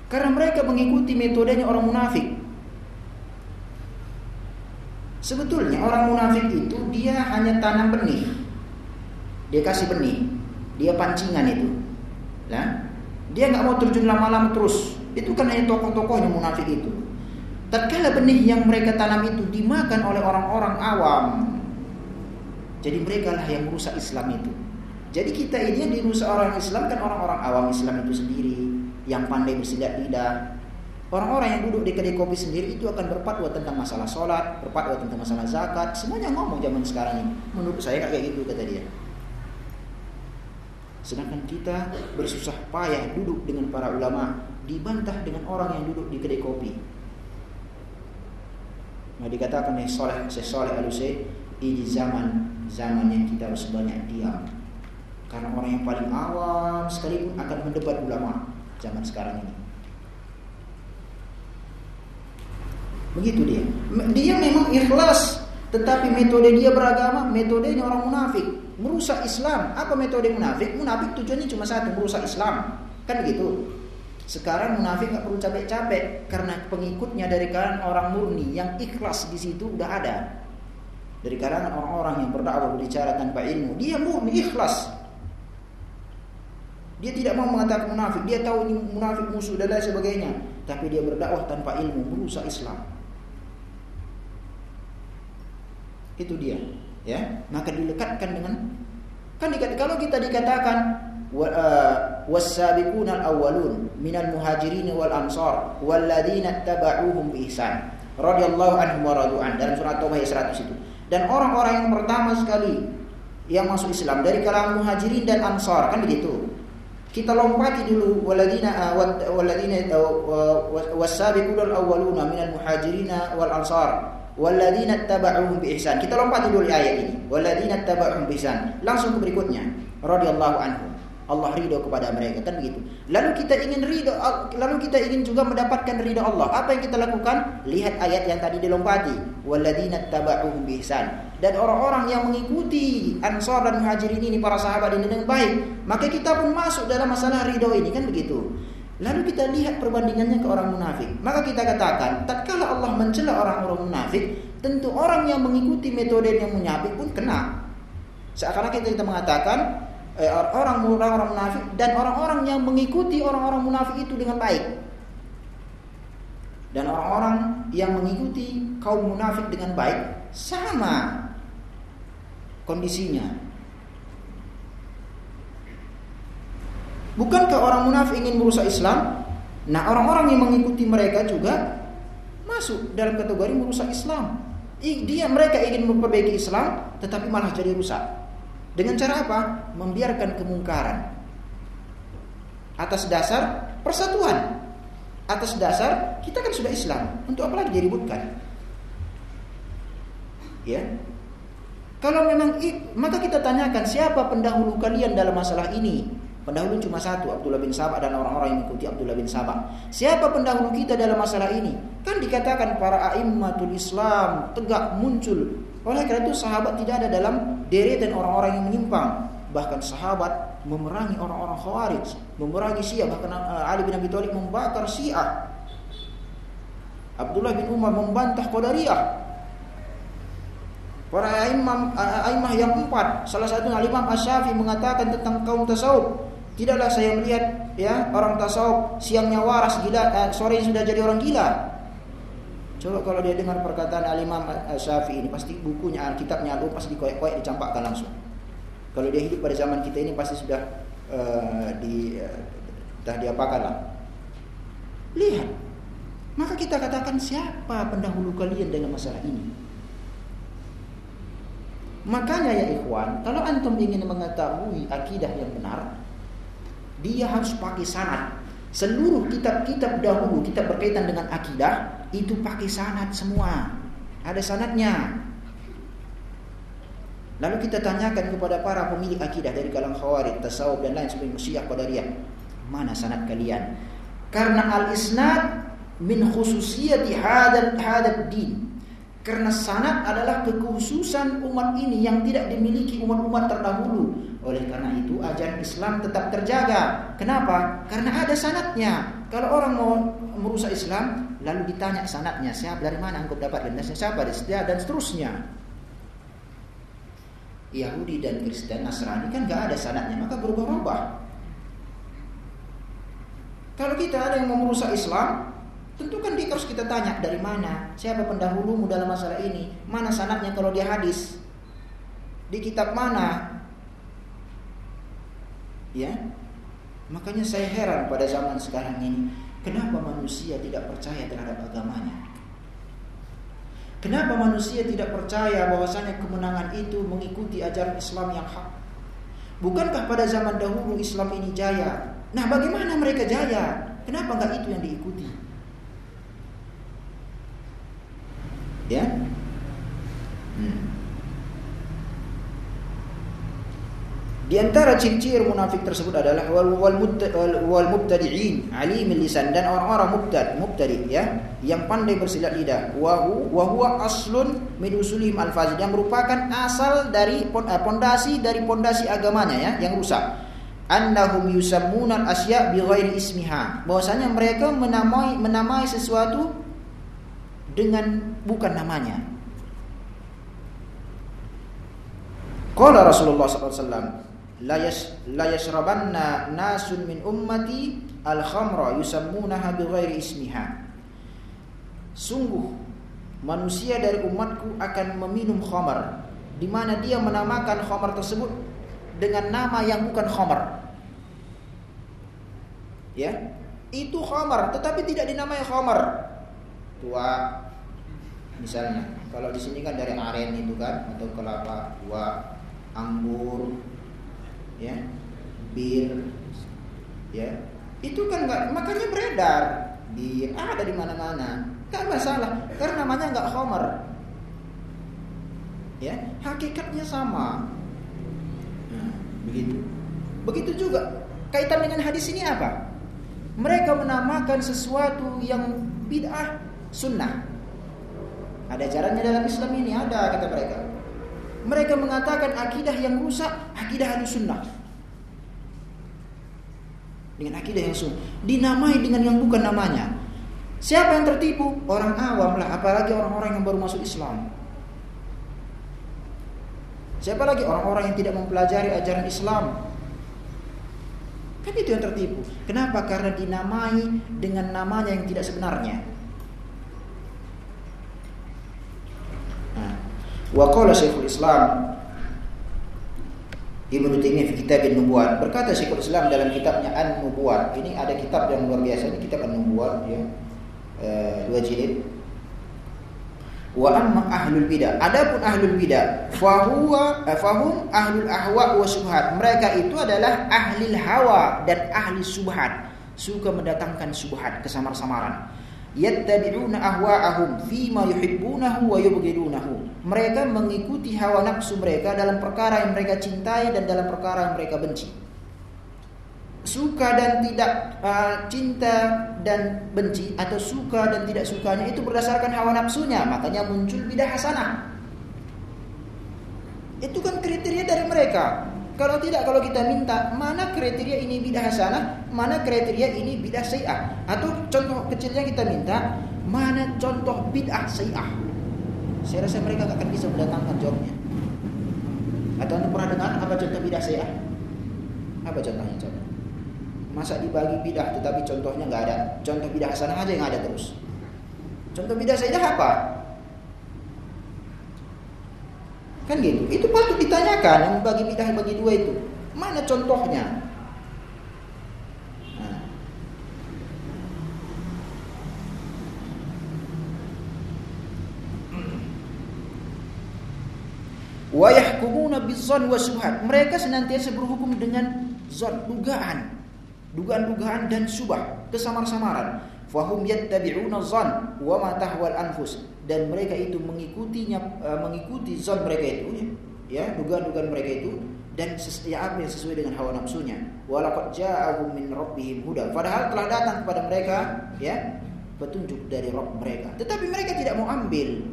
karena mereka mengikuti metodenya orang munafik. Sebetulnya orang munafik itu dia hanya tanam benih. Dia kasih benih, dia pancingan itu. Nah, dia nggak mau terjun lama-lama terus. Itu kan hanya tokoh-tokohnya munafik itu. Tatkala benih yang mereka tanam itu dimakan oleh orang-orang awam. Jadi mereka lah yang merusak Islam itu. Jadi kita ini yang dirusak orang Islam kan orang-orang awam Islam itu sendiri yang pandai bersilat lidah. Orang-orang yang duduk di kedai kopi sendiri itu akan berfatwa tentang masalah sholat, berfatwa tentang masalah zakat. Semuanya ngomong zaman sekarang ini. Menurut saya kayak gitu kata dia. Sedangkan kita bersusah payah duduk dengan para ulama dibantah dengan orang yang duduk di kedai kopi. Nah dikatakan nih soleh, saya soleh ini zaman zaman yang kita harus banyak diam. Karena orang yang paling awam sekalipun akan mendebat ulama zaman sekarang ini. Begitu dia. Dia memang ikhlas, tetapi metode dia beragama, metodenya orang munafik, merusak Islam. Apa metode munafik? Munafik tujuannya cuma satu, merusak Islam. Kan begitu. Sekarang munafik nggak perlu capek-capek karena pengikutnya dari kalangan orang murni yang ikhlas di situ udah ada. Dari kalangan orang-orang yang berdakwah berbicara tanpa ilmu, dia murni ikhlas. Dia tidak mau mengatakan munafik, dia tahu ini munafik musuh dan lain sebagainya, tapi dia berdakwah tanpa ilmu, merusak Islam. Itu dia, ya. Maka dilekatkan dengan kan kalau kita dikatakan والسابقون الأولون من المهاجرين والأنصار والذين اتبعوهم بإحسان radhiyallahu anhum wa an dalam surat Taubah ayat 100 itu. Dan orang-orang yang pertama sekali yang masuk Islam dari kalangan muhajirin dan ansar kan begitu. Kita lompati dulu waladina waladina wasabiqul awwaluna minal muhajirin wal ansar waladina tabauhum bi ihsan. Kita lompati dulu ayat ini. Waladina tabauhum bi ihsan. Langsung ke berikutnya. Radhiyallahu anhum. Allah ridho kepada mereka kan begitu. Lalu kita ingin ridho, lalu kita ingin juga mendapatkan ridho Allah. Apa yang kita lakukan? Lihat ayat yang tadi dilompati. Walladzina tabauhum bihsan. Dan orang-orang yang mengikuti Ansar dan Muhajirin ini para sahabat ini dengan baik, maka kita pun masuk dalam masalah ridho ini kan begitu. Lalu kita lihat perbandingannya ke orang munafik. Maka kita katakan, tatkala Allah mencela orang-orang munafik, tentu orang yang mengikuti metode yang munafik pun kena. Seakan-akan kita mengatakan eh, orang orang munafik dan orang-orang yang mengikuti orang-orang munafik itu dengan baik. Dan orang-orang yang mengikuti kaum munafik dengan baik sama kondisinya. Bukankah orang munafik ingin merusak Islam? Nah, orang-orang yang mengikuti mereka juga masuk dalam kategori merusak Islam. Dia mereka ingin memperbaiki Islam, tetapi malah jadi rusak. Dengan cara apa? Membiarkan kemungkaran. Atas dasar persatuan. Atas dasar kita kan sudah Islam. Untuk apa lagi diributkan? Ya. Kalau memang maka kita tanyakan siapa pendahulu kalian dalam masalah ini? Pendahulu cuma satu, Abdullah bin Sabah dan orang-orang yang mengikuti Abdullah bin Sabah. Siapa pendahulu kita dalam masalah ini? Kan dikatakan para a'immatul Islam tegak muncul oleh karena itu sahabat tidak ada dalam deretan orang-orang yang menyimpang. Bahkan sahabat memerangi orang-orang Khawarij, memerangi Syiah, bahkan uh, Ali bin Abi Thalib membakar Syiah. Abdullah bin Umar membantah Qadariyah. Para imam imam yang empat, salah satu Imam Asy-Syafi'i mengatakan tentang kaum tasawuf, tidaklah saya melihat ya orang tasawuf siangnya waras gila, eh, sore sudah jadi orang gila. Coba kalau dia dengar perkataan Al-Imam Syafi'i ini pasti bukunya Alkitabnya Al pasti dikoyak-koyak dicampakkan langsung. Kalau dia hidup pada zaman kita ini pasti sudah uh, di uh, dah diapakan lah. Lihat. Maka kita katakan siapa pendahulu kalian dalam masalah ini? Makanya ya ikhwan, kalau antum ingin mengetahui akidah yang benar, dia harus pakai sanad. Seluruh kitab-kitab dahulu, kitab berkaitan dengan akidah, itu pakai sanad semua. Ada sanadnya. Lalu kita tanyakan kepada para pemilik akidah dari kalangan khawarij, tasawuf dan lain sebagainya, syiah qadariyah, mana sanad kalian? Karena al-isnad min khususiyati hadal hadad din. Karena sanad adalah kekhususan umat ini yang tidak dimiliki umat-umat terdahulu. Oleh karena itu ajaran Islam tetap terjaga. Kenapa? Karena ada sanatnya. Kalau orang mau merusak Islam, lalu ditanya sanatnya, siapa dari mana engkau dapat dan siapa dan seterusnya. Yahudi dan Kristen Nasrani kan gak ada sanatnya maka berubah-ubah kalau kita ada yang mau merusak Islam tentu kan dia harus kita tanya dari mana siapa pendahulumu dalam masalah ini mana sanatnya kalau dia hadis di kitab mana ya makanya saya heran pada zaman sekarang ini kenapa manusia tidak percaya terhadap agamanya Kenapa manusia tidak percaya bahwasanya kemenangan itu mengikuti ajaran Islam yang hak? Bukankah pada zaman dahulu Islam ini jaya? Nah, bagaimana mereka jaya? Kenapa enggak itu yang diikuti? Ya? Hmm. Di antara ciri-ciri munafik tersebut adalah wal wal, wal mubtadi'in alim lisan dan orang-orang mubtad mubtadi ya yang pandai bersilat lidah wa huwa aslun min usulihim al yang merupakan asal dari eh, pondasi dari pondasi agamanya ya yang rusak annahum yusammuna asya bi ghairi ismiha bahwasanya mereka menamai menamai sesuatu dengan bukan namanya. Qala Rasulullah sallallahu alaihi yas la yashrabanna nasun min ummati al khamra yusammunaha bighairi ismiha. Sungguh manusia dari umatku akan meminum khamar di mana dia menamakan khamar tersebut dengan nama yang bukan khamar. Ya itu khamar tetapi tidak dinamai khamar. Tua misalnya kalau di sini kan dari aren itu kan atau kelapa tua anggur ya bir ya itu kan nggak makanya beredar. Bir ada di mana-mana. Nggak masalah karena namanya nggak homer. Ya hakikatnya sama. Nah, begitu. Begitu juga kaitan dengan hadis ini apa? Mereka menamakan sesuatu yang bid'ah sunnah ada caranya dalam Islam ini ada kata mereka mereka mengatakan akidah yang rusak, akidah sunnah. Dengan akidah yang sunnah. Dinamai dengan yang bukan namanya. Siapa yang tertipu? Orang awam lah, apalagi orang-orang yang baru masuk Islam. Siapa lagi orang-orang yang tidak mempelajari ajaran Islam? Kan itu yang tertipu. Kenapa? Karena dinamai dengan namanya yang tidak sebenarnya. Wa qala Syekhul Islam Ibnu Taimiyah fi kitab An-Nubuwat berkata Syekhul Islam dalam kitabnya An-Nubuwat. Ini ada kitab yang luar biasa ini kitab An-Nubuwat ya. E, dua jilid. Wa amma ahlul bidah. Adapun ahlul bidah, fahuwa eh, fahum ahlul ahwa wa subhat. Mereka itu adalah ahli hawa dan ahli subhat. Suka mendatangkan subhat, kesamar-samaran yattabi'una ahwa'ahum fima yuhibbunahu wa yubghidunahu. Mereka mengikuti hawa nafsu mereka dalam perkara yang mereka cintai dan dalam perkara yang mereka benci. Suka dan tidak uh, cinta dan benci atau suka dan tidak sukanya itu berdasarkan hawa nafsunya, makanya muncul bidah hasanah. Itu kan kriteria dari mereka. Kalau tidak, kalau kita minta mana kriteria ini bidah hasanah, mana kriteria ini bidah sayyah. Atau contoh kecilnya kita minta mana contoh bidah sayyah. Saya rasa mereka akan bisa mendatangkan jawabnya. Atau anda pernah dengar apa contoh bidah sayyah? Apa contohnya contoh? Masa dibagi bidah tetapi contohnya nggak ada. Contoh bidah hasanah aja yang ada terus. Contoh bidah sayyah apa? Kan gitu. Itu patut ditanyakan yang bagi bidah bagi dua itu. Mana contohnya? Nah. Wa yahkumuna bizzan wa subhat. Mereka senantiasa berhukum dengan zon, dugaan. Dugaan-dugaan dan subah, kesamar-samaran. Fahum yattabi'una zan wa ma tahwal anfus dan mereka itu mengikutinya uh, mengikuti zon mereka itu ya, dugaan-dugaan mereka itu dan ya apa yang sesuai dengan hawa nafsunya. Walaqad ja'ahum min rabbihim huda. Padahal telah datang kepada mereka ya petunjuk dari Rabb mereka. Tetapi mereka tidak mau ambil.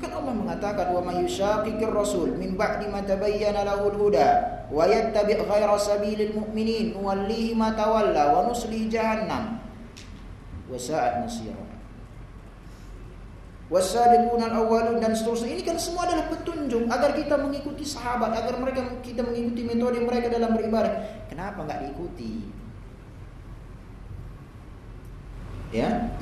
Kan Allah mengatakan wa may yushaqiqir rasul min ba'di ma tabayyana lahul huda wa yattabi' ghaira sabilil mu'minin nuwallihi ma tawalla wa nuslihi jahannam wa sa'at masira. Wasabiqun al-awwalun dan seterusnya ini kan semua adalah petunjuk agar kita mengikuti sahabat, agar mereka kita mengikuti metode mereka dalam beribadah. Kenapa nggak diikuti? Ya.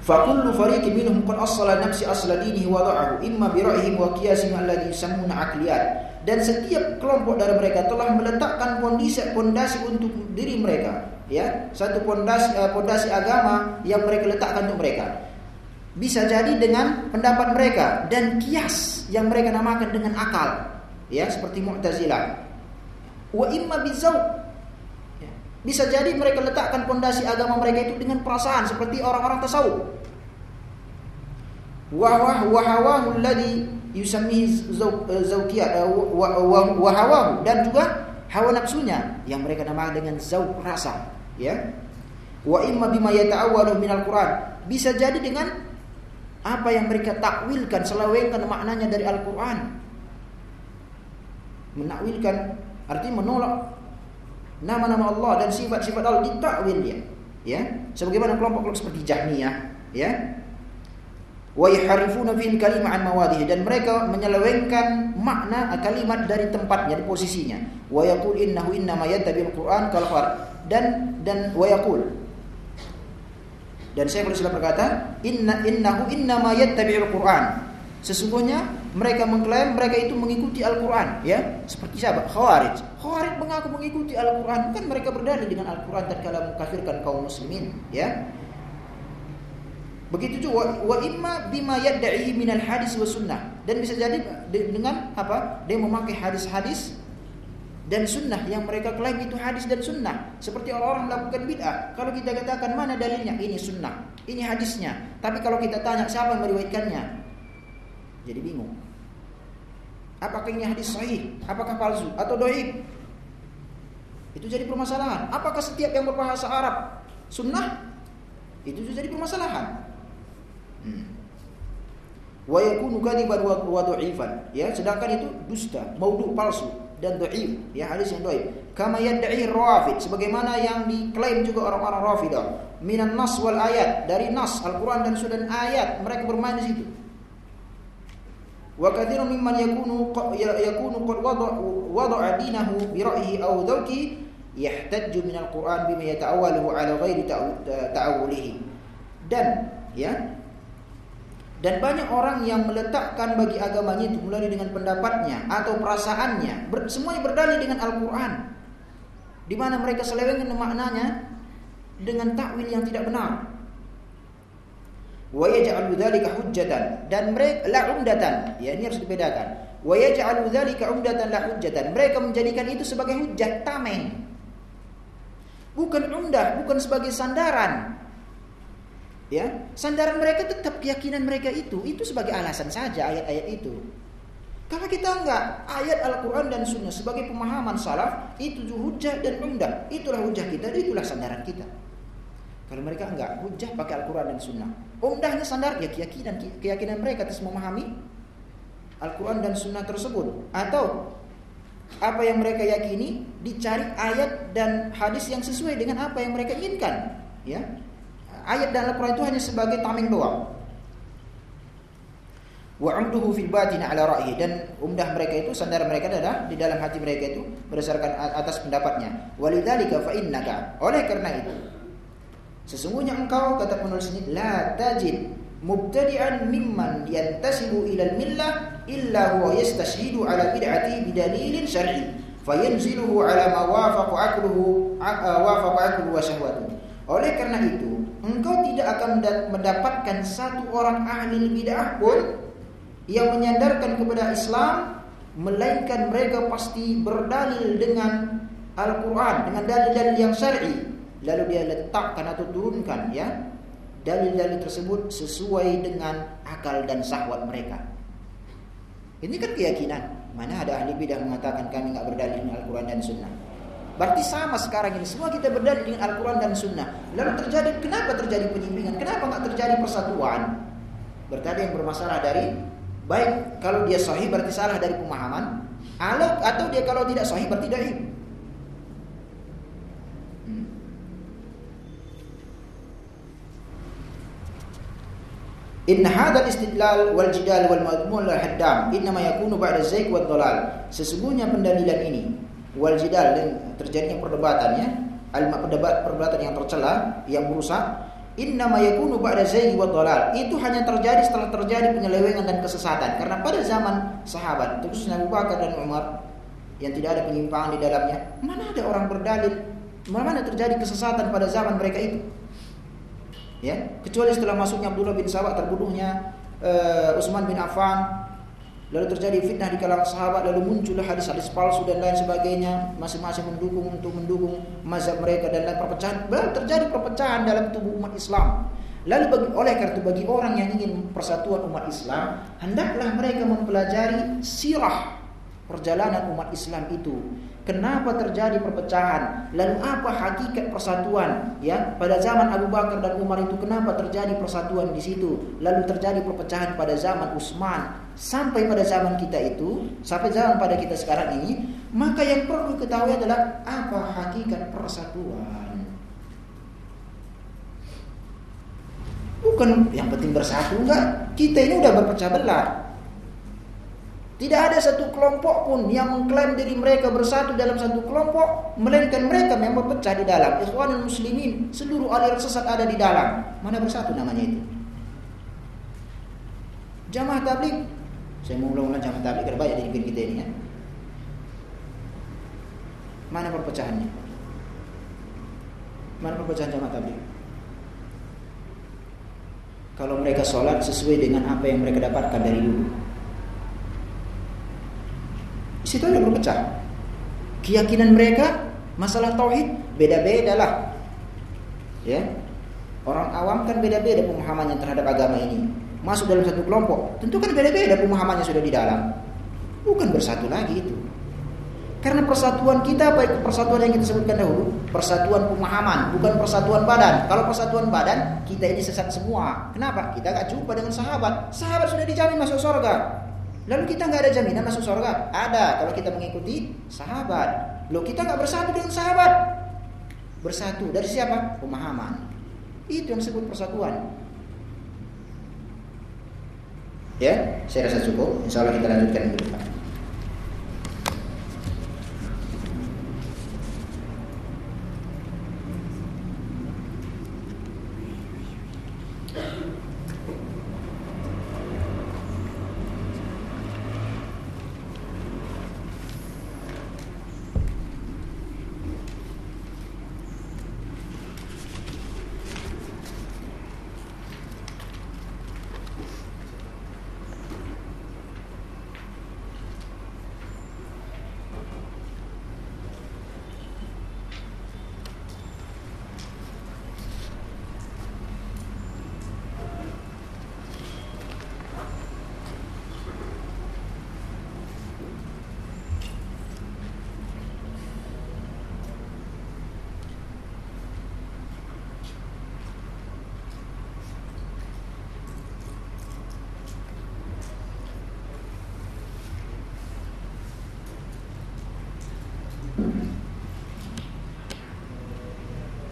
Fakullu fariqin minhum qad asala nafsi asla dinihi wa da'ahu imma bi ra'yihim wa qiyasihim alladhi yusammuna aqliyat. Dan setiap kelompok dari mereka telah meletakkan pondasi pondasi untuk diri mereka, ya. Satu pondasi pondasi agama yang mereka letakkan untuk mereka. Bisa jadi dengan pendapat mereka dan kias yang mereka namakan dengan akal. Ya seperti Mu'tazilah. Wa imma bizauq ya. bisa jadi mereka letakkan pondasi agama mereka itu dengan perasaan seperti orang-orang tasawuf. Wa wa hawahu alladhi yusammi zauqiyat wa hawahu. Dan juga hawa nafsunya yang mereka namakan dengan zauq rasa ya. Wa imma bima yata'awwalu minal Quran. Bisa jadi dengan apa yang mereka takwilkan selewengkan maknanya dari Al-Quran. Menakwilkan artinya menolak nama-nama Allah dan sifat-sifat Allah ditakwil dia. Ya. Sebagaimana kelompok-kelompok seperti Jahmiyah ya wa yahrifuna fil kalimah an dan mereka menyelewengkan makna kalimat dari tempatnya di posisinya wa yaqul innahu innama yattabi'ul Qur'an kal dan dan wa yaqul dan saya Islam berkata, "Inna innahu innama yattabi'ul Qur'an." Sesungguhnya mereka mengklaim mereka itu mengikuti Al-Qur'an, ya. Seperti siapa? Khawarij. Khawarij mengaku mengikuti Al-Qur'an, kan mereka berdalil dengan Al-Qur'an tatkala mengkafirkan kaum muslimin, ya. Begitu juga wa imma bima yad'i minal hadis wa sunnah. Dan bisa jadi dengan apa? Dia memakai hadis-hadis dan sunnah yang mereka klaim itu hadis dan sunnah. Seperti orang-orang melakukan bid'ah. Kalau kita katakan mana dalilnya? Ini sunnah. Ini hadisnya. Tapi kalau kita tanya siapa yang meriwayatkannya? Jadi bingung. Apakah ini hadis sahih? Apakah palsu? Atau doib itu jadi permasalahan. Apakah setiap yang berbahasa Arab sunnah? Itu jadi permasalahan. Wa yakunu kadiban wa dhaifan ya sedangkan itu dusta maudhu palsu dan dhaif ya hadis yang dhaif kama yad'i rawafid sebagaimana yang diklaim juga orang-orang rafidah. Minan nas wal ayat dari nas Al-Qur'an dan sudah ayat mereka bermain di situ. Wa katsirun mimman yakunu yakunu qad wada'a dinahu bi ra'yihi aw dhawki yahtajju min al-Qur'an bima yata'awwaluhu ala ghairi ta'awulihi dan ya dan banyak orang yang meletakkan bagi agamanya itu mulai dengan pendapatnya atau perasaannya, ber, semuanya berdalil dengan Al-Qur'an. Di mana mereka selewengkan maknanya dengan takwil yang tidak benar. Wa yaj'alu dzalika hujjatan dan mereka la umdatan. Ya ini harus dibedakan. Wa yaj'alu dzalika umdatan la hujjatan. Mereka menjadikan itu sebagai hujjah tameng. Bukan umdah, bukan sebagai sandaran ya sandaran mereka tetap keyakinan mereka itu itu sebagai alasan saja ayat-ayat itu. Karena kita enggak ayat Al-Quran dan Sunnah sebagai pemahaman salaf itu hujah dan umdah itulah hujah kita itulah sandaran kita. Kalau mereka enggak hujah pakai Al-Quran dan Sunnah. Umdahnya sandar ya keyakinan keyakinan mereka atas memahami Al-Quran dan Sunnah tersebut. Atau apa yang mereka yakini dicari ayat dan hadis yang sesuai dengan apa yang mereka inginkan. Ya ayat dalam Al-Quran itu hanya sebagai tameng doang. Wa umduhu fil batin ala ra'yi dan umdah mereka itu sandar mereka adalah di dalam hati mereka itu berdasarkan atas pendapatnya. Walidzalika fa innaka. Oleh karena itu sesungguhnya engkau kata penulis ini la tajid mubtadi'an mimman yantasibu ila al-millah illa huwa yastashhidu ala bid'ati bidalilin syar'i fayanziluhu ala ma wafaqa aqluhu wafaqa aqluhu wa syahwatuhu. Oleh karena itu, engkau tidak akan mendapatkan satu orang ahli bid'ah pun yang menyandarkan kepada Islam melainkan mereka pasti berdalil dengan Al-Qur'an dengan dalil-dalil yang syar'i lalu dia letakkan atau turunkan ya dalil-dalil tersebut sesuai dengan akal dan syahwat mereka. Ini kan keyakinan. Mana ada ahli bidah mengatakan kami nggak berdalil dengan Al-Quran dan Sunnah. Berarti sama sekarang ini semua kita berdalil dengan Al-Quran dan Sunnah. Lalu terjadi kenapa terjadi penyimpangan? Kenapa nggak terjadi persatuan? Berarti ada yang bermasalah dari baik kalau dia sahih berarti salah dari pemahaman, atau dia kalau tidak sahih berarti dari Inna hadzal istidlal wal jidal wal madmun la haddam innama yakunu ba'da zaik dalal. Sesungguhnya pendalilan ini wal jidal dan terjadinya perdebatan ya, al perdebat perdebatan yang tercela, yang merusak, innama yakunu ba'da zaik wad dalal. Itu hanya terjadi setelah terjadi penyelewengan dan kesesatan. Karena pada zaman sahabat, khususnya Abu Bakar dan Umar yang tidak ada penyimpangan di dalamnya, mana ada orang berdalil, mana terjadi kesesatan pada zaman mereka itu? ya kecuali setelah masuknya Abdullah bin Sabah terbunuhnya uh, Utsman bin Affan lalu terjadi fitnah di kalangan sahabat lalu muncullah hadis-hadis palsu dan lain sebagainya. Masing-masing mendukung untuk mendukung mazhab mereka dan lain perpecahan. Baru terjadi perpecahan dalam tubuh umat Islam. Lalu bagi oleh karena itu bagi orang yang ingin persatuan umat Islam hendaklah mereka mempelajari sirah perjalanan umat Islam itu Kenapa terjadi perpecahan? Lalu apa hakikat persatuan? Ya, pada zaman Abu Bakar dan Umar itu kenapa terjadi persatuan di situ? Lalu terjadi perpecahan pada zaman Utsman sampai pada zaman kita itu, sampai zaman pada kita sekarang ini, maka yang perlu diketahui adalah apa hakikat persatuan. Bukan yang penting bersatu enggak. Kita ini udah berpecah belah. Tidak ada satu kelompok pun yang mengklaim diri mereka bersatu dalam satu kelompok, melainkan mereka memang berpecah di dalam. Ikhwanul muslimin, seluruh aliran sesat ada di dalam. Mana bersatu namanya itu? Jamaah tablik. Saya mau ulang-ulang jamaah tablik karena banyak di kita ini ya. Mana perpecahannya? Mana perpecahan jamaah tablik? Kalau mereka sholat sesuai dengan apa yang mereka dapatkan dari dulu situ ada berpecah. Keyakinan mereka masalah tauhid beda-beda lah. Ya. Orang awam kan beda-beda pemahamannya terhadap agama ini. Masuk dalam satu kelompok, tentu kan beda-beda pemahamannya sudah di dalam. Bukan bersatu lagi itu. Karena persatuan kita baik persatuan yang kita sebutkan dahulu, persatuan pemahaman, bukan persatuan badan. Kalau persatuan badan, kita ini sesat semua. Kenapa? Kita gak jumpa dengan sahabat. Sahabat sudah dijamin masuk surga. Lalu kita nggak ada jaminan masuk surga? Ada kalau kita mengikuti sahabat. Lo kita nggak bersatu dengan sahabat. Bersatu dari siapa? Pemahaman. Itu yang disebut persatuan. Ya, saya rasa cukup. Insya Allah kita lanjutkan minggu depan.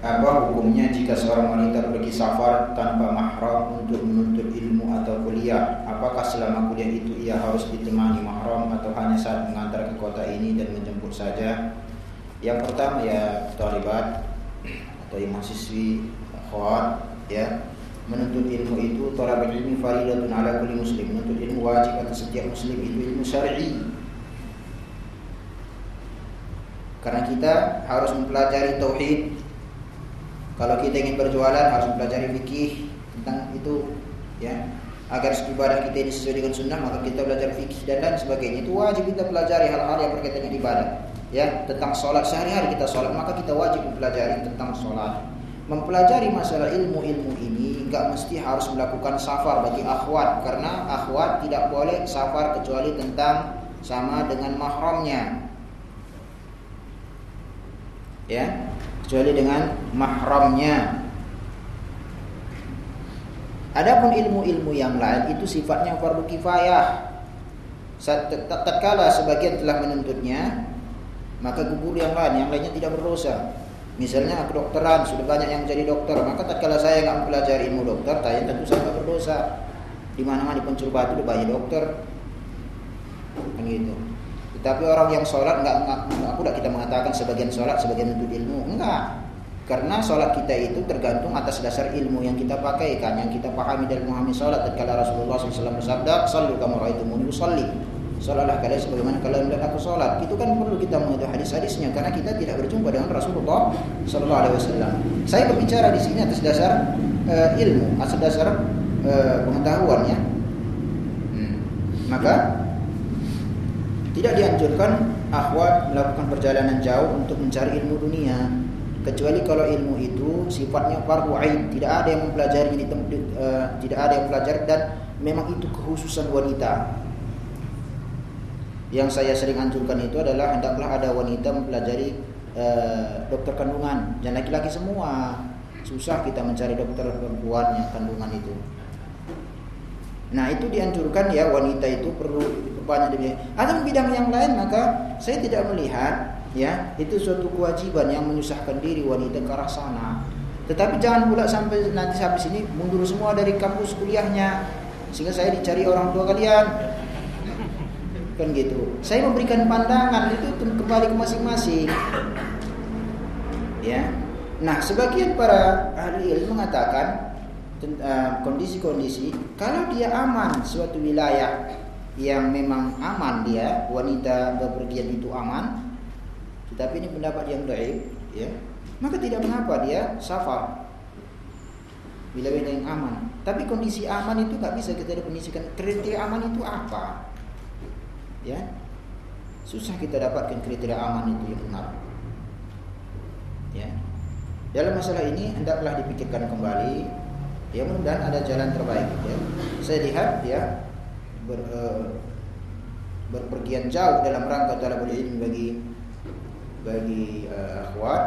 Apa hukumnya jika seorang wanita pergi safar tanpa mahram untuk menuntut ilmu atau kuliah? Apakah selama kuliah itu ia harus ditemani mahram atau hanya saat mengantar ke kota ini dan menjemput saja? Yang pertama ya talibat atau yang mahasiswi akhwat ya menuntut ilmu itu talab ilmi faridatun ala kulli muslim menuntut ilmu wajib atas setiap muslim itu ilmu syar'i karena kita harus mempelajari tauhid kalau kita ingin berjualan harus mempelajari fikih tentang itu ya. Agar ibadah kita ini sesuai dengan sunnah maka kita belajar fikih dan lain sebagainya. Itu wajib kita pelajari hal-hal yang berkaitan dengan ibadah. Ya, tentang sholat sehari-hari kita sholat maka kita wajib mempelajari tentang sholat. Mempelajari masalah ilmu-ilmu ini nggak mesti harus melakukan safar bagi akhwat karena akhwat tidak boleh safar kecuali tentang sama dengan mahramnya. Ya, kecuali dengan mahramnya. Adapun ilmu-ilmu yang lain itu sifatnya fardu kifayah. Tatkala sebagian telah menuntutnya, maka gugur yang lain, yang lainnya tidak berdosa. Misalnya kedokteran sudah banyak yang jadi dokter, maka tatkala saya nggak mempelajari ilmu dokter, saya tentu saya berdosa. Di mana-mana di Pencur Batu udah banyak dokter, kan. Tetapi orang yang sholat nggak, nggak, aku tidak kita mengatakan sebagian sholat, sebagian untuk ilmu, enggak. Karena sholat kita itu tergantung atas dasar ilmu yang kita pakai kan, yang kita pahami dari memahami sholat. Tatkala Rasulullah SAW bersabda, "Sallu kama raaitumuni usalli." Sholatlah kalian sebagaimana kalian melihat aku sholat. Itu kan perlu kita mengetahui hadis-hadisnya karena kita tidak berjumpa dengan Rasulullah Sallallahu Alaihi Wasallam. Saya berbicara di sini atas dasar uh, ilmu, atas dasar uh, pengetahuan ya. Hmm. Maka tidak dianjurkan akhwat melakukan perjalanan jauh untuk mencari ilmu dunia. Kecuali kalau ilmu itu sifatnya fardu ain. Tidak ada yang mempelajari ini uh, tidak ada yang belajar dan memang itu kekhususan wanita. Yang saya sering anjurkan itu adalah hendaklah ada wanita mempelajari uh, dokter kandungan dan laki-laki semua. Susah kita mencari dokter perempuan yang kandungan itu. Nah itu dianjurkan ya wanita itu perlu banyak dia. Ada bidang yang lain maka saya tidak melihat ya itu suatu kewajiban yang menyusahkan diri wanita ke arah sana. Tetapi jangan pula sampai nanti sampai sini mundur semua dari kampus kuliahnya sehingga saya dicari orang tua kalian. Kan gitu. Saya memberikan pandangan itu kembali ke masing-masing. Ya. Nah sebagian para ahli ilmu mengatakan eh, kondisi-kondisi kalau dia aman suatu wilayah yang memang aman dia wanita bepergian itu aman tetapi ini pendapat yang daib, ya. Maka tidak mengapa dia safar bila bila yang aman. Tapi kondisi aman itu nggak bisa kita definisikan. Kriteria aman itu apa? Ya, susah kita dapatkan kriteria aman itu yang benar. Ya, dalam masalah ini hendaklah dipikirkan kembali. Ya mudah-mudahan ada jalan terbaik. Ya. Saya lihat ya ber, uh, berpergian jauh dalam rangka talabul ilmi bagi bagi uh, akhwat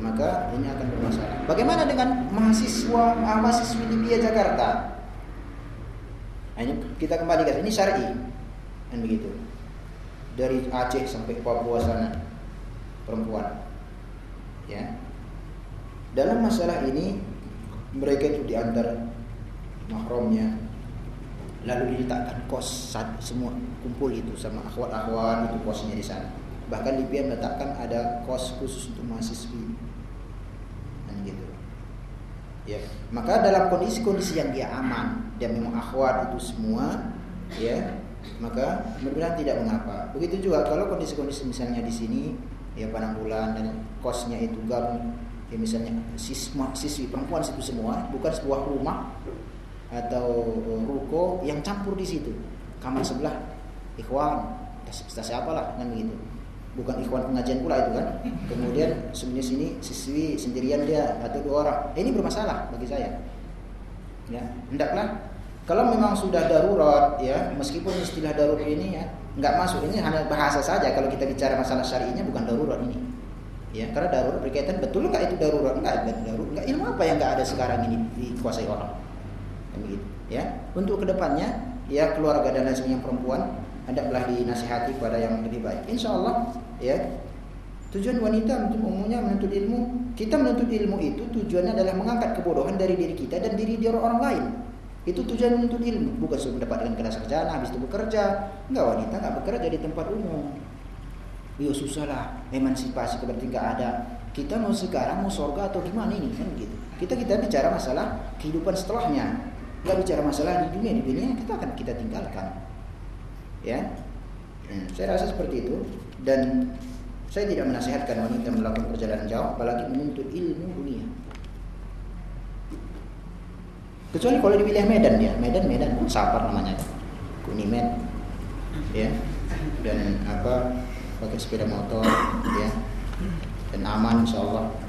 maka ini akan bermasalah. Bagaimana dengan mahasiswa mahasiswi Libya Jakarta? Nah, ini kita kembali ke ini syar'i kan begitu. Dari Aceh sampai Papua sana perempuan. Ya. Dalam masalah ini mereka itu diantar mahramnya lalu diletakkan kos semua kumpul itu sama akhwat-akhwat itu kosnya di sana Bahkan Libya meletakkan ada kos khusus untuk mahasiswi. Dan gitu. Ya, maka dalam kondisi-kondisi yang dia aman dan memang akhwat itu semua, ya, maka mudah tidak mengapa. Begitu juga kalau kondisi-kondisi misalnya di sini ya bulan dan kosnya itu gabung ya misalnya sisma, siswi perempuan situ semua bukan sebuah rumah atau ruko yang campur di situ. Kamar sebelah ikhwan siapa lah kan begitu. Bukan ikhwan pengajian pula itu kan. Kemudian sebenarnya sini siswi sendirian dia atau dua orang. Eh, ini bermasalah bagi saya. Ya hendaklah kalau memang sudah darurat ya meskipun istilah darurat ini ya nggak masuk. Ini hanya bahasa saja. Kalau kita bicara masalah syari'inya bukan darurat ini. Ya karena darurat berkaitan betul nggak itu darurat? Nggak darurat. Nggak ilmu apa yang nggak ada sekarang ini dikuasai orang begitu ya untuk ke depannya ya keluarga dan lain sebagainya perempuan hendaklah dinasihati pada yang lebih baik. Insya Allah, ya. Tujuan wanita untuk umumnya menuntut ilmu, kita menuntut ilmu itu tujuannya adalah mengangkat kebodohan dari diri kita dan diri diri orang lain. Itu tujuan menuntut ilmu, bukan untuk mendapatkan kelas kerjaan habis itu bekerja. Enggak wanita enggak bekerja di tempat umum. Yo susahlah emansipasi berarti enggak ada. Kita mau sekarang mau surga atau gimana ini kan gitu. Kita kita bicara masalah kehidupan setelahnya. Enggak bicara masalah di dunia di dunia kita akan kita tinggalkan. Ya? Hmm, saya rasa seperti itu. Dan saya tidak menasihatkan wanita melakukan perjalanan jauh apalagi menuntut ilmu dunia. Kecuali kalau di wilayah Medan ya. Medan Medan. Sapar namanya. Kunimed ya? Dan apa? Pakai sepeda motor ya? Dan aman insya Allah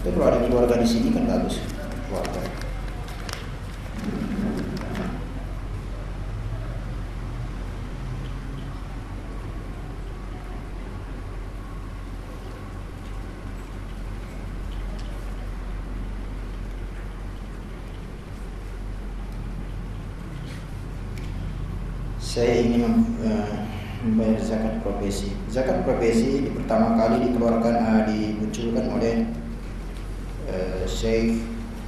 Itu kalau ada keluarga di sini kan bagus keluarga. Saya ingin uh, membayar zakat profesi. Zakat profesi pertama kali dikeluarkan uh, dimunculkan oleh uh, Syekh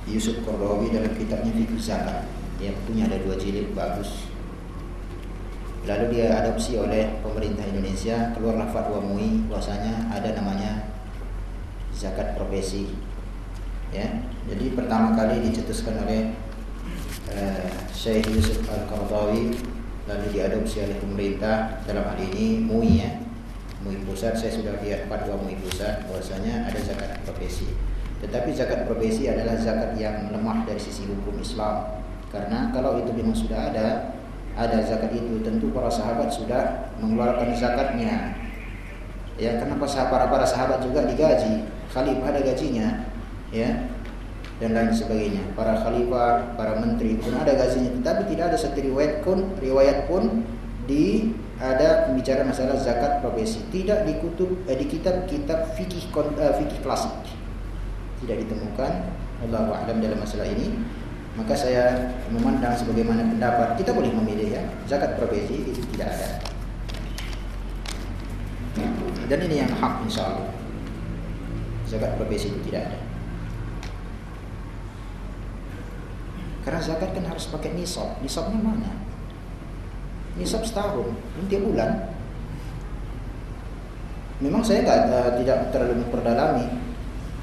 Yusuf Kordowi dalam kitabnya Fikih Zakat. Yang punya ada dua jilid bagus. Lalu dia adopsi oleh pemerintah Indonesia keluarlah fatwa MUI bahwasanya ada namanya zakat profesi. Ya, jadi pertama kali dicetuskan oleh uh, Syekh Yusuf Al Qardawi lalu diadopsi oleh pemerintah dalam hal ini MUI ya MUI pusat saya sudah lihat fatwa MUI pusat bahwasanya ada zakat profesi tetapi zakat profesi adalah zakat yang lemah dari sisi hukum Islam karena kalau itu memang sudah ada ada zakat itu tentu para sahabat sudah mengeluarkan zakatnya ya karena para para sahabat juga digaji khalifah ada gajinya ya dan lain sebagainya. Para khalifah, para menteri pun ada gajinya, tetapi tidak ada satu riwayat pun, riwayat pun di ada pembicaraan masalah zakat profesi. Tidak di kutub eh, di kitab-kitab fikih uh, fikih klasik. Tidak ditemukan Allah a'lam dalam masalah ini. Maka saya memandang sebagaimana pendapat kita boleh memilih ya zakat profesi itu tidak ada. Dan ini yang hak insya Allah. Zakat profesi itu tidak ada. Karena zakat kan harus pakai nisab. Nisabnya mana? Nisab setahun, tiap bulan. Memang saya uh, tidak terlalu memperdalami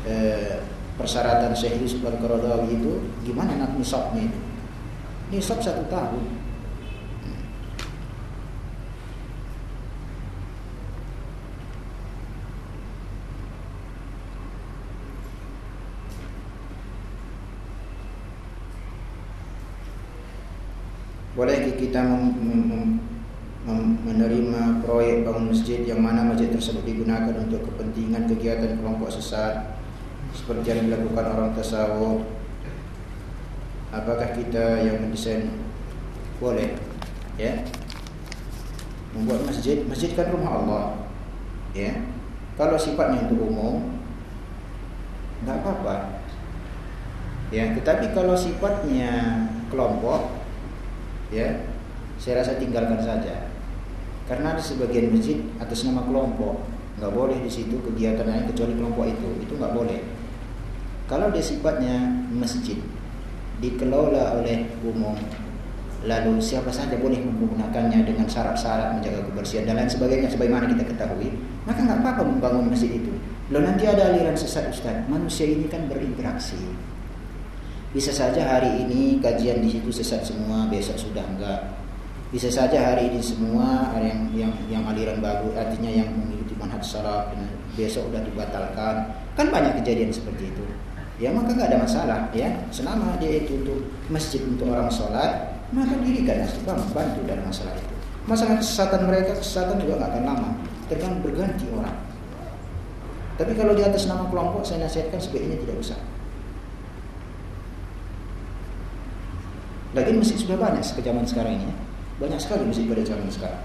uh, persyaratan Syekh Yusuf Al-Qaradawi itu gimana nak nisabnya itu. Nisab satu tahun. Boleh kita menerima proyek bangun masjid yang mana masjid tersebut digunakan untuk kepentingan kegiatan kelompok sesat seperti yang dilakukan orang tasawuf? Apakah kita yang mendesain boleh? Ya, membuat masjid, masjid kan rumah Allah. Ya, kalau sifatnya untuk umum, nggak apa-apa. Ya, tetapi kalau sifatnya kelompok ya saya rasa tinggalkan saja karena ada sebagian masjid atas nama kelompok nggak boleh di situ kegiatan lain kecuali kelompok itu itu nggak boleh kalau dia sifatnya masjid dikelola oleh umum lalu siapa saja boleh menggunakannya dengan syarat-syarat menjaga kebersihan dan lain sebagainya sebagaimana kita ketahui maka nggak apa-apa membangun masjid itu lalu nanti ada aliran sesat Ustaz manusia ini kan berinteraksi bisa saja hari ini kajian di situ sesat semua, besok sudah enggak. Bisa saja hari ini semua yang yang yang aliran baru, artinya yang mengikuti manhaj salaf besok sudah dibatalkan. Kan banyak kejadian seperti itu. Ya maka nggak ada masalah ya. Selama dia itu untuk masjid untuk orang sholat, maka dirikan bang bantu dalam masalah itu. Masalah kesesatan mereka, kesesatan juga nggak akan lama. Tergantung berganti orang. Tapi kalau di atas nama kelompok saya nasihatkan sebaiknya tidak usah. Lagi masjid sudah banyak ke zaman sekarang ini. Banyak sekali masjid pada zaman sekarang.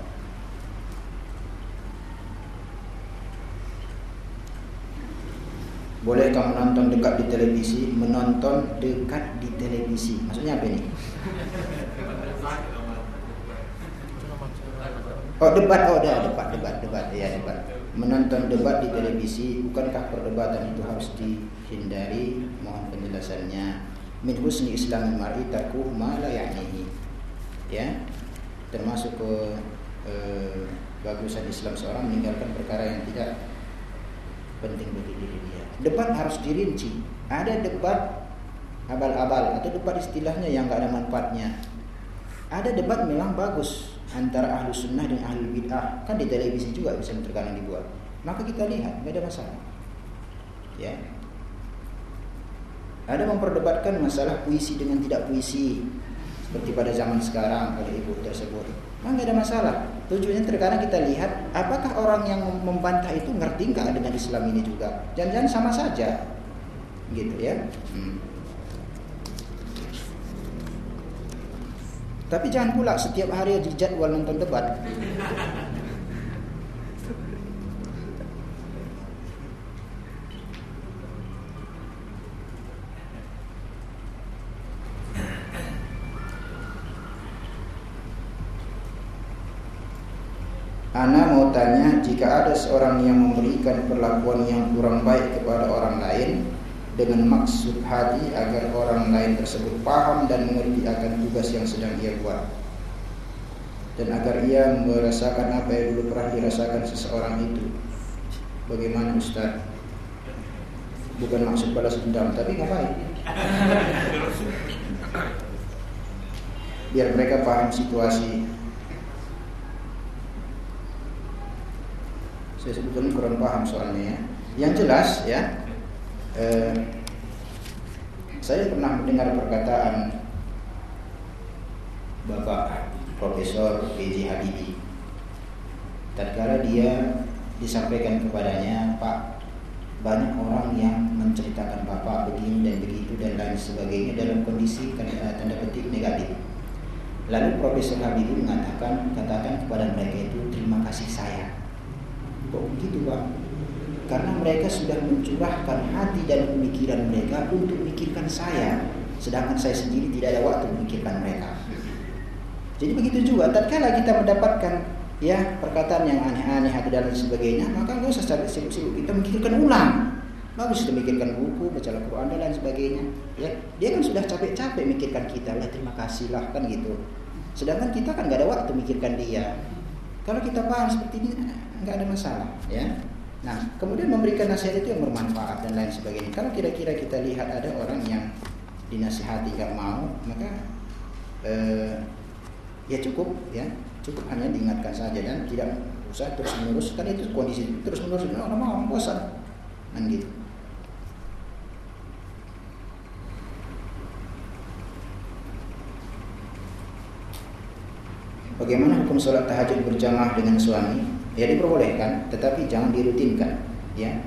Bolehkah menonton dekat di televisi? Menonton dekat di televisi. Maksudnya apa ini? Oh debat, oh dah debat, debat, debat, ya debat. Menonton debat di televisi, bukankah perdebatan itu harus dihindari? Mohon penjelasannya min husni islamil mar'i tarkuh ma la ya'nihi. Ya. Termasuk ke eh, bagusan Islam seorang meninggalkan perkara yang tidak penting bagi diri dia. Debat harus dirinci. Ada debat abal-abal atau debat istilahnya yang enggak ada manfaatnya. Ada debat memang bagus antara ahlu sunnah dan ahlu bid'ah. Kan di televisi juga bisa terkadang dibuat. Maka kita lihat, tidak ada masalah. Ya, ada memperdebatkan masalah puisi dengan tidak puisi seperti pada zaman sekarang pada ibu tersebut. Memang ada masalah. Tujuannya terkadang kita lihat apakah orang yang membantah itu ngerti nggak dengan Islam ini juga. Jangan-jangan sama saja. gitu ya. Hmm. Tapi jangan pula setiap hari dijadwal nonton debat. Ana mau tanya jika ada seorang yang memberikan perlakuan yang kurang baik kepada orang lain dengan maksud hati agar orang lain tersebut paham dan mengerti akan tugas yang sedang ia buat dan agar ia merasakan apa yang dulu pernah dirasakan seseorang itu. Bagaimana Ustaz? Bukan maksud balas dendam, tapi ngapain? Biar mereka paham situasi Saya sebetulnya kurang paham soalnya ya. Yang jelas ya, eh, saya pernah mendengar perkataan Bapak Profesor B.J. Habibie. Tatkala dia disampaikan kepadanya, Pak, banyak orang yang menceritakan Bapak begini dan begitu dan lain sebagainya dalam kondisi eh, tanda petik negatif. Lalu Profesor Habibie mengatakan, katakan kepada mereka itu terima kasih saya Kok begitu Pak? Karena mereka sudah mencurahkan hati dan pemikiran mereka untuk memikirkan saya Sedangkan saya sendiri tidak ada waktu memikirkan mereka. Jadi begitu juga tatkala kita mendapatkan ya perkataan yang aneh-aneh atau dan sebagainya Maka nggak usah cari sibuk-sibuk. Kita mikirkan ulang. Bagus kita mikirkan buku, baca Al-Quran dan sebagainya ya. Dia kan sudah capek-capek mikirkan kita. Lah terima kasih lah kan gitu. Sedangkan kita kan nggak ada waktu mikirkan dia Kalau kita paham seperti ini nggak ada masalah ya. Nah kemudian memberikan nasihat itu yang bermanfaat dan lain sebagainya. Kalau kira-kira kita lihat ada orang yang dinasihati nggak mau maka eh, ya cukup ya. Cukup hanya diingatkan saja dan tidak usah terus menerus kan itu kondisi terus menerus orang mau bosan. Kan gitu Bagaimana hukum sholat tahajud berjamaah dengan suami? Ya diperbolehkan, tetapi jangan dirutinkan. Ya,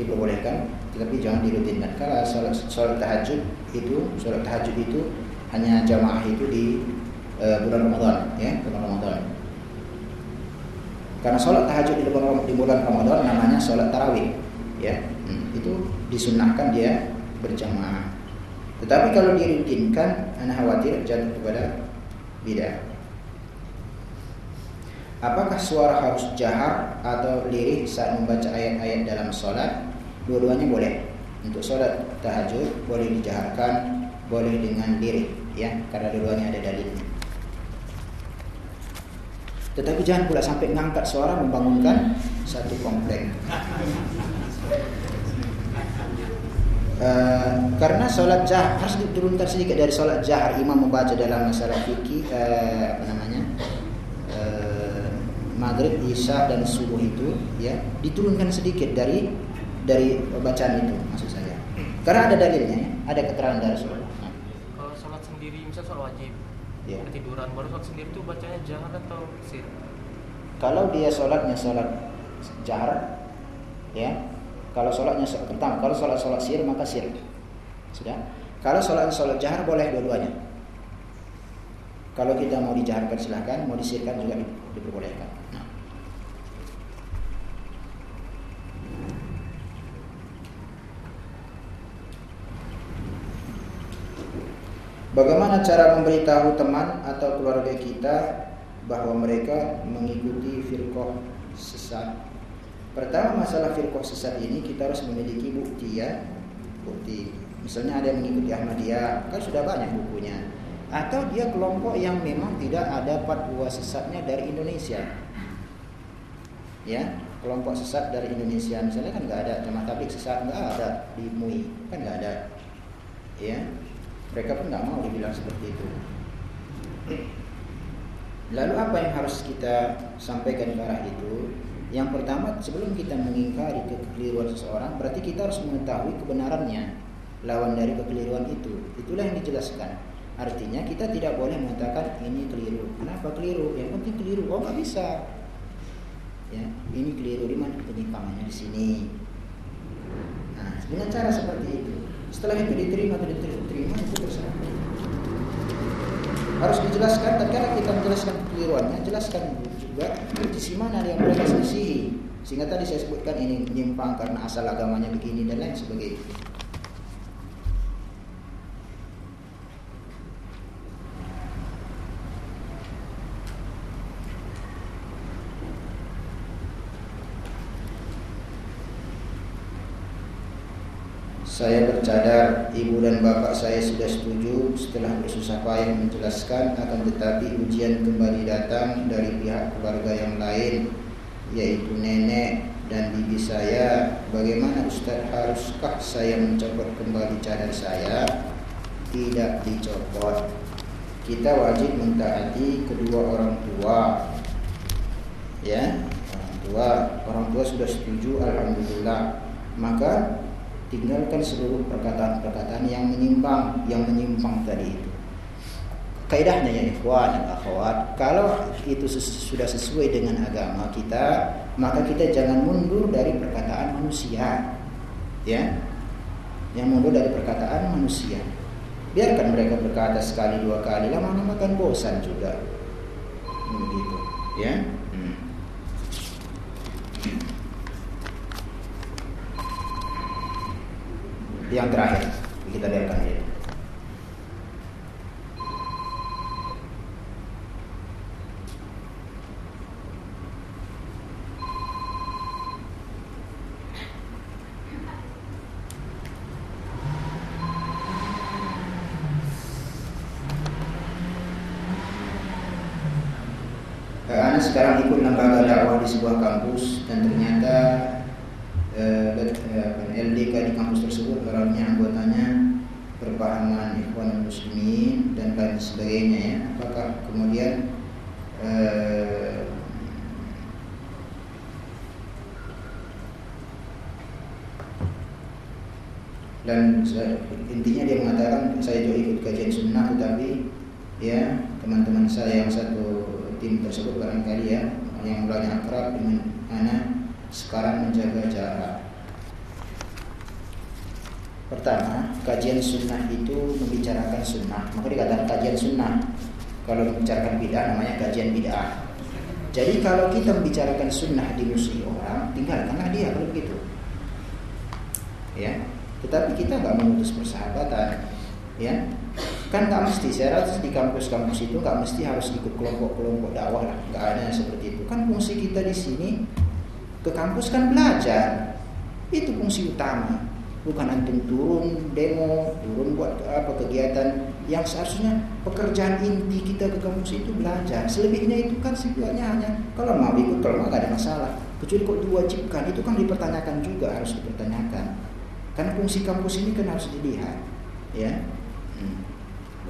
diperbolehkan, tetapi jangan dirutinkan. Kalau sholat, sholat tahajud itu, sholat tahajud itu hanya jamaah itu di uh, bulan Ramadan, ya bulan Ramadan. Karena sholat tahajud di bulan, di bulan Ramadan namanya sholat tarawih, ya hmm, itu disunahkan dia berjamaah. Tetapi kalau dirutinkan, anak khawatir jatuh kepada bidah. Apakah suara harus jahar atau lirih saat membaca ayat-ayat dalam sholat? Dua-duanya boleh. Untuk sholat tahajud boleh dijaharkan, boleh dengan lirih, ya, karena dua-duanya ada dalilnya. Tetapi jangan pula sampai ngangkat suara membangunkan satu komplek. Uh, karena sholat jahar harus diturunkan sedikit dari sholat jahar imam membaca dalam masalah fikih uh, apa namanya maghrib, isya dan subuh itu ya diturunkan sedikit dari dari bacaan itu maksud saya. Karena ada dalilnya, ya, ada keterangan dari Rasulullah. Nah.
Kalau sholat sendiri misalnya sholat wajib, ya. ketiduran baru sholat sendiri itu bacanya jahar atau sir?
Kalau dia sholatnya sholat jahar, ya. Kalau sholatnya pertama, kalau sholat sholat sir maka sir, sudah. Kalau sholat sholat jahar boleh dua-duanya. Kalau kita mau dijaharkan silahkan, mau disirkan juga diperbolehkan. Bagaimana cara memberitahu teman atau keluarga kita bahwa mereka mengikuti firqah sesat? Pertama masalah firqah sesat ini kita harus memiliki bukti ya, bukti. Misalnya ada yang mengikuti Ahmadiyah, kan sudah banyak bukunya. Atau dia kelompok yang memang tidak ada fatwa sesatnya dari Indonesia. Ya, kelompok sesat dari Indonesia misalnya kan nggak ada jamaah tablik sesat nggak ada di MUI kan nggak ada ya mereka pun nggak mau dibilang seperti itu. Lalu apa yang harus kita sampaikan ke arah itu? Yang pertama, sebelum kita mengingkari kekeliruan seseorang, berarti kita harus mengetahui kebenarannya, lawan dari kekeliruan itu. Itulah yang dijelaskan. Artinya kita tidak boleh mengatakan ini keliru. Kenapa keliru? Yang penting keliru. Oh nggak bisa. Ya, ini keliru di mana penyimpangannya di sini. Nah, dengan cara seperti itu Setelah itu diterima atau diterima itu terserah. Harus dijelaskan, tapi kalau kita menjelaskan kekeliruannya, jelaskan juga di sisi mana yang mereka selisihi. Sehingga tadi saya sebutkan ini menyimpang karena asal agamanya begini dan lain sebagainya. Saya bercadar, ibu dan bapak saya sudah setuju setelah bersusah payah menjelaskan akan tetapi ujian kembali datang dari pihak keluarga yang lain yaitu nenek dan bibi saya. Bagaimana Ustaz haruskah saya mencopot kembali cadar saya? Tidak dicopot. Kita wajib mentaati kedua orang tua. Ya, orang tua, orang tua sudah setuju alhamdulillah. Maka tinggalkan seluruh perkataan-perkataan yang menyimpang, yang menyimpang tadi itu. Kaidahnya ya ikhwan dan akhwat, kalau itu sudah sesuai dengan agama kita, maka kita jangan mundur dari perkataan manusia. Ya. Yang mundur dari perkataan manusia. Biarkan mereka berkata sekali dua kali, lama-lama kan bosan juga. Begitu, ya. Yang terakhir kita biarkan dia. Karena sekarang ikut lembaga dakwah di sebuah kampus dan ternyata eh, LDK di kampus tersebut orangnya anggotanya berpahaman ikhwan muslimin dan lain sebagainya ya apakah kemudian eh, intinya dia mengatakan saya juga ikut kajian sunnah tetapi ya teman-teman saya yang satu tim tersebut barangkali ya yang mulanya akrab dengan anak sekarang menjaga jarak Pertama, kajian sunnah itu membicarakan sunnah. Maka dikatakan kajian sunnah. Kalau membicarakan bid'ah namanya kajian bid'ah. Jadi kalau kita membicarakan sunnah di musuh orang, tinggalkanlah dia kalau begitu. Ya, tetapi kita nggak memutus persahabatan. Ya, kan nggak mesti. Saya rasa di kampus-kampus itu nggak mesti harus ikut kelompok-kelompok dakwah lah. Nggak ada seperti itu. Kan fungsi kita di sini ke kampus kan belajar. Itu fungsi utama bukan antum turun demo, turun buat apa kegiatan yang seharusnya pekerjaan inti kita ke kampus itu belajar. Selebihnya itu kan sifatnya hanya kalau mau ikut kalau nggak ada masalah. Kecuali kok diwajibkan itu kan dipertanyakan juga harus dipertanyakan. Karena fungsi kampus ini kan harus dilihat, ya. Hmm,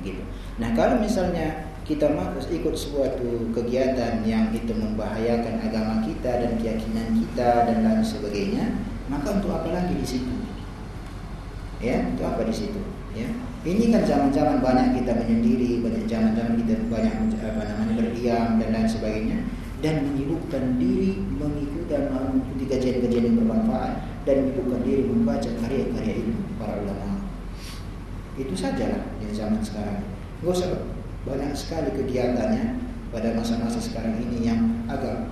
begitu. Nah kalau misalnya kita ikut suatu kegiatan yang itu membahayakan agama kita dan keyakinan kita dan lain sebagainya, maka untuk apa lagi di situ? ya itu apa di situ ya ini kan zaman-zaman banyak kita menyendiri banyak zaman-zaman kita banyak apa namanya berdiam dan lain sebagainya dan menyibukkan diri mengikuti dan mengikuti kajian-kajian yang bermanfaat dan menyibukkan diri membaca karya-karya ilmu para ulama itu sajalah di zaman sekarang gak usah banyak sekali kegiatannya pada masa-masa sekarang ini yang agak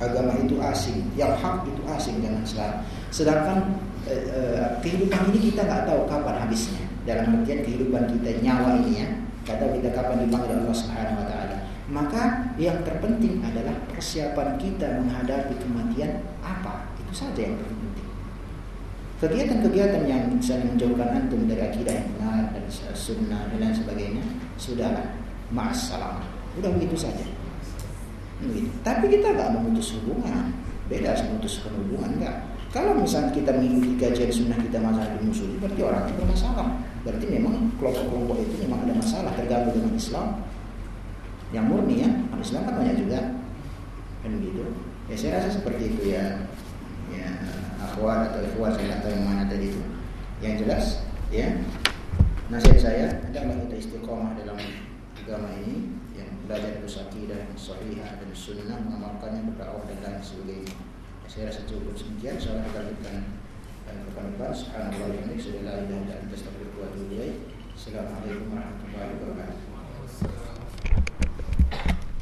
agama itu asing, yang hak itu asing dengan sekarang. Sedangkan Eh, eh, kehidupan ini kita nggak tahu kapan habisnya. Dalam artian kehidupan kita nyawa ini ya, tahu kita kapan dipanggil Allah Subhanahu Wa Taala. Maka yang terpenting adalah persiapan kita menghadapi kematian apa itu saja yang terpenting. Kegiatan-kegiatan yang bisa menjauhkan antum dari akidah yang benar dan sunnah dan lain sebagainya sudahlah masalah. Udah begitu saja. Begitu. Tapi kita nggak memutus hubungan. Beda memutuskan hubungan enggak kalau misalnya kita mengikuti kajian sunnah kita masalah di musuh, berarti orang itu bermasalah. Berarti memang kelompok-kelompok itu memang ada masalah terganggu dengan Islam. Yang murni ya, Islam kan banyak juga. Kan gitu. Ya saya rasa seperti itu ya. Ya akhwat atau ikhwat saya tahu yang mana tadi itu. Yang jelas ya nasihat saya adalah kita istiqomah dalam agama ini yang belajar terus akidah yang sahih dan sunnah mengamalkannya berdakwah dan lain sebagainya saya rasa cukup sekian soalnya kita lanjutkan pekan depan taala. Subhanallah wa bihamdihi, la ilaha illa anta astaghfiruka wa atubu ilaik. Assalamualaikum warahmatullahi wabarakatuh.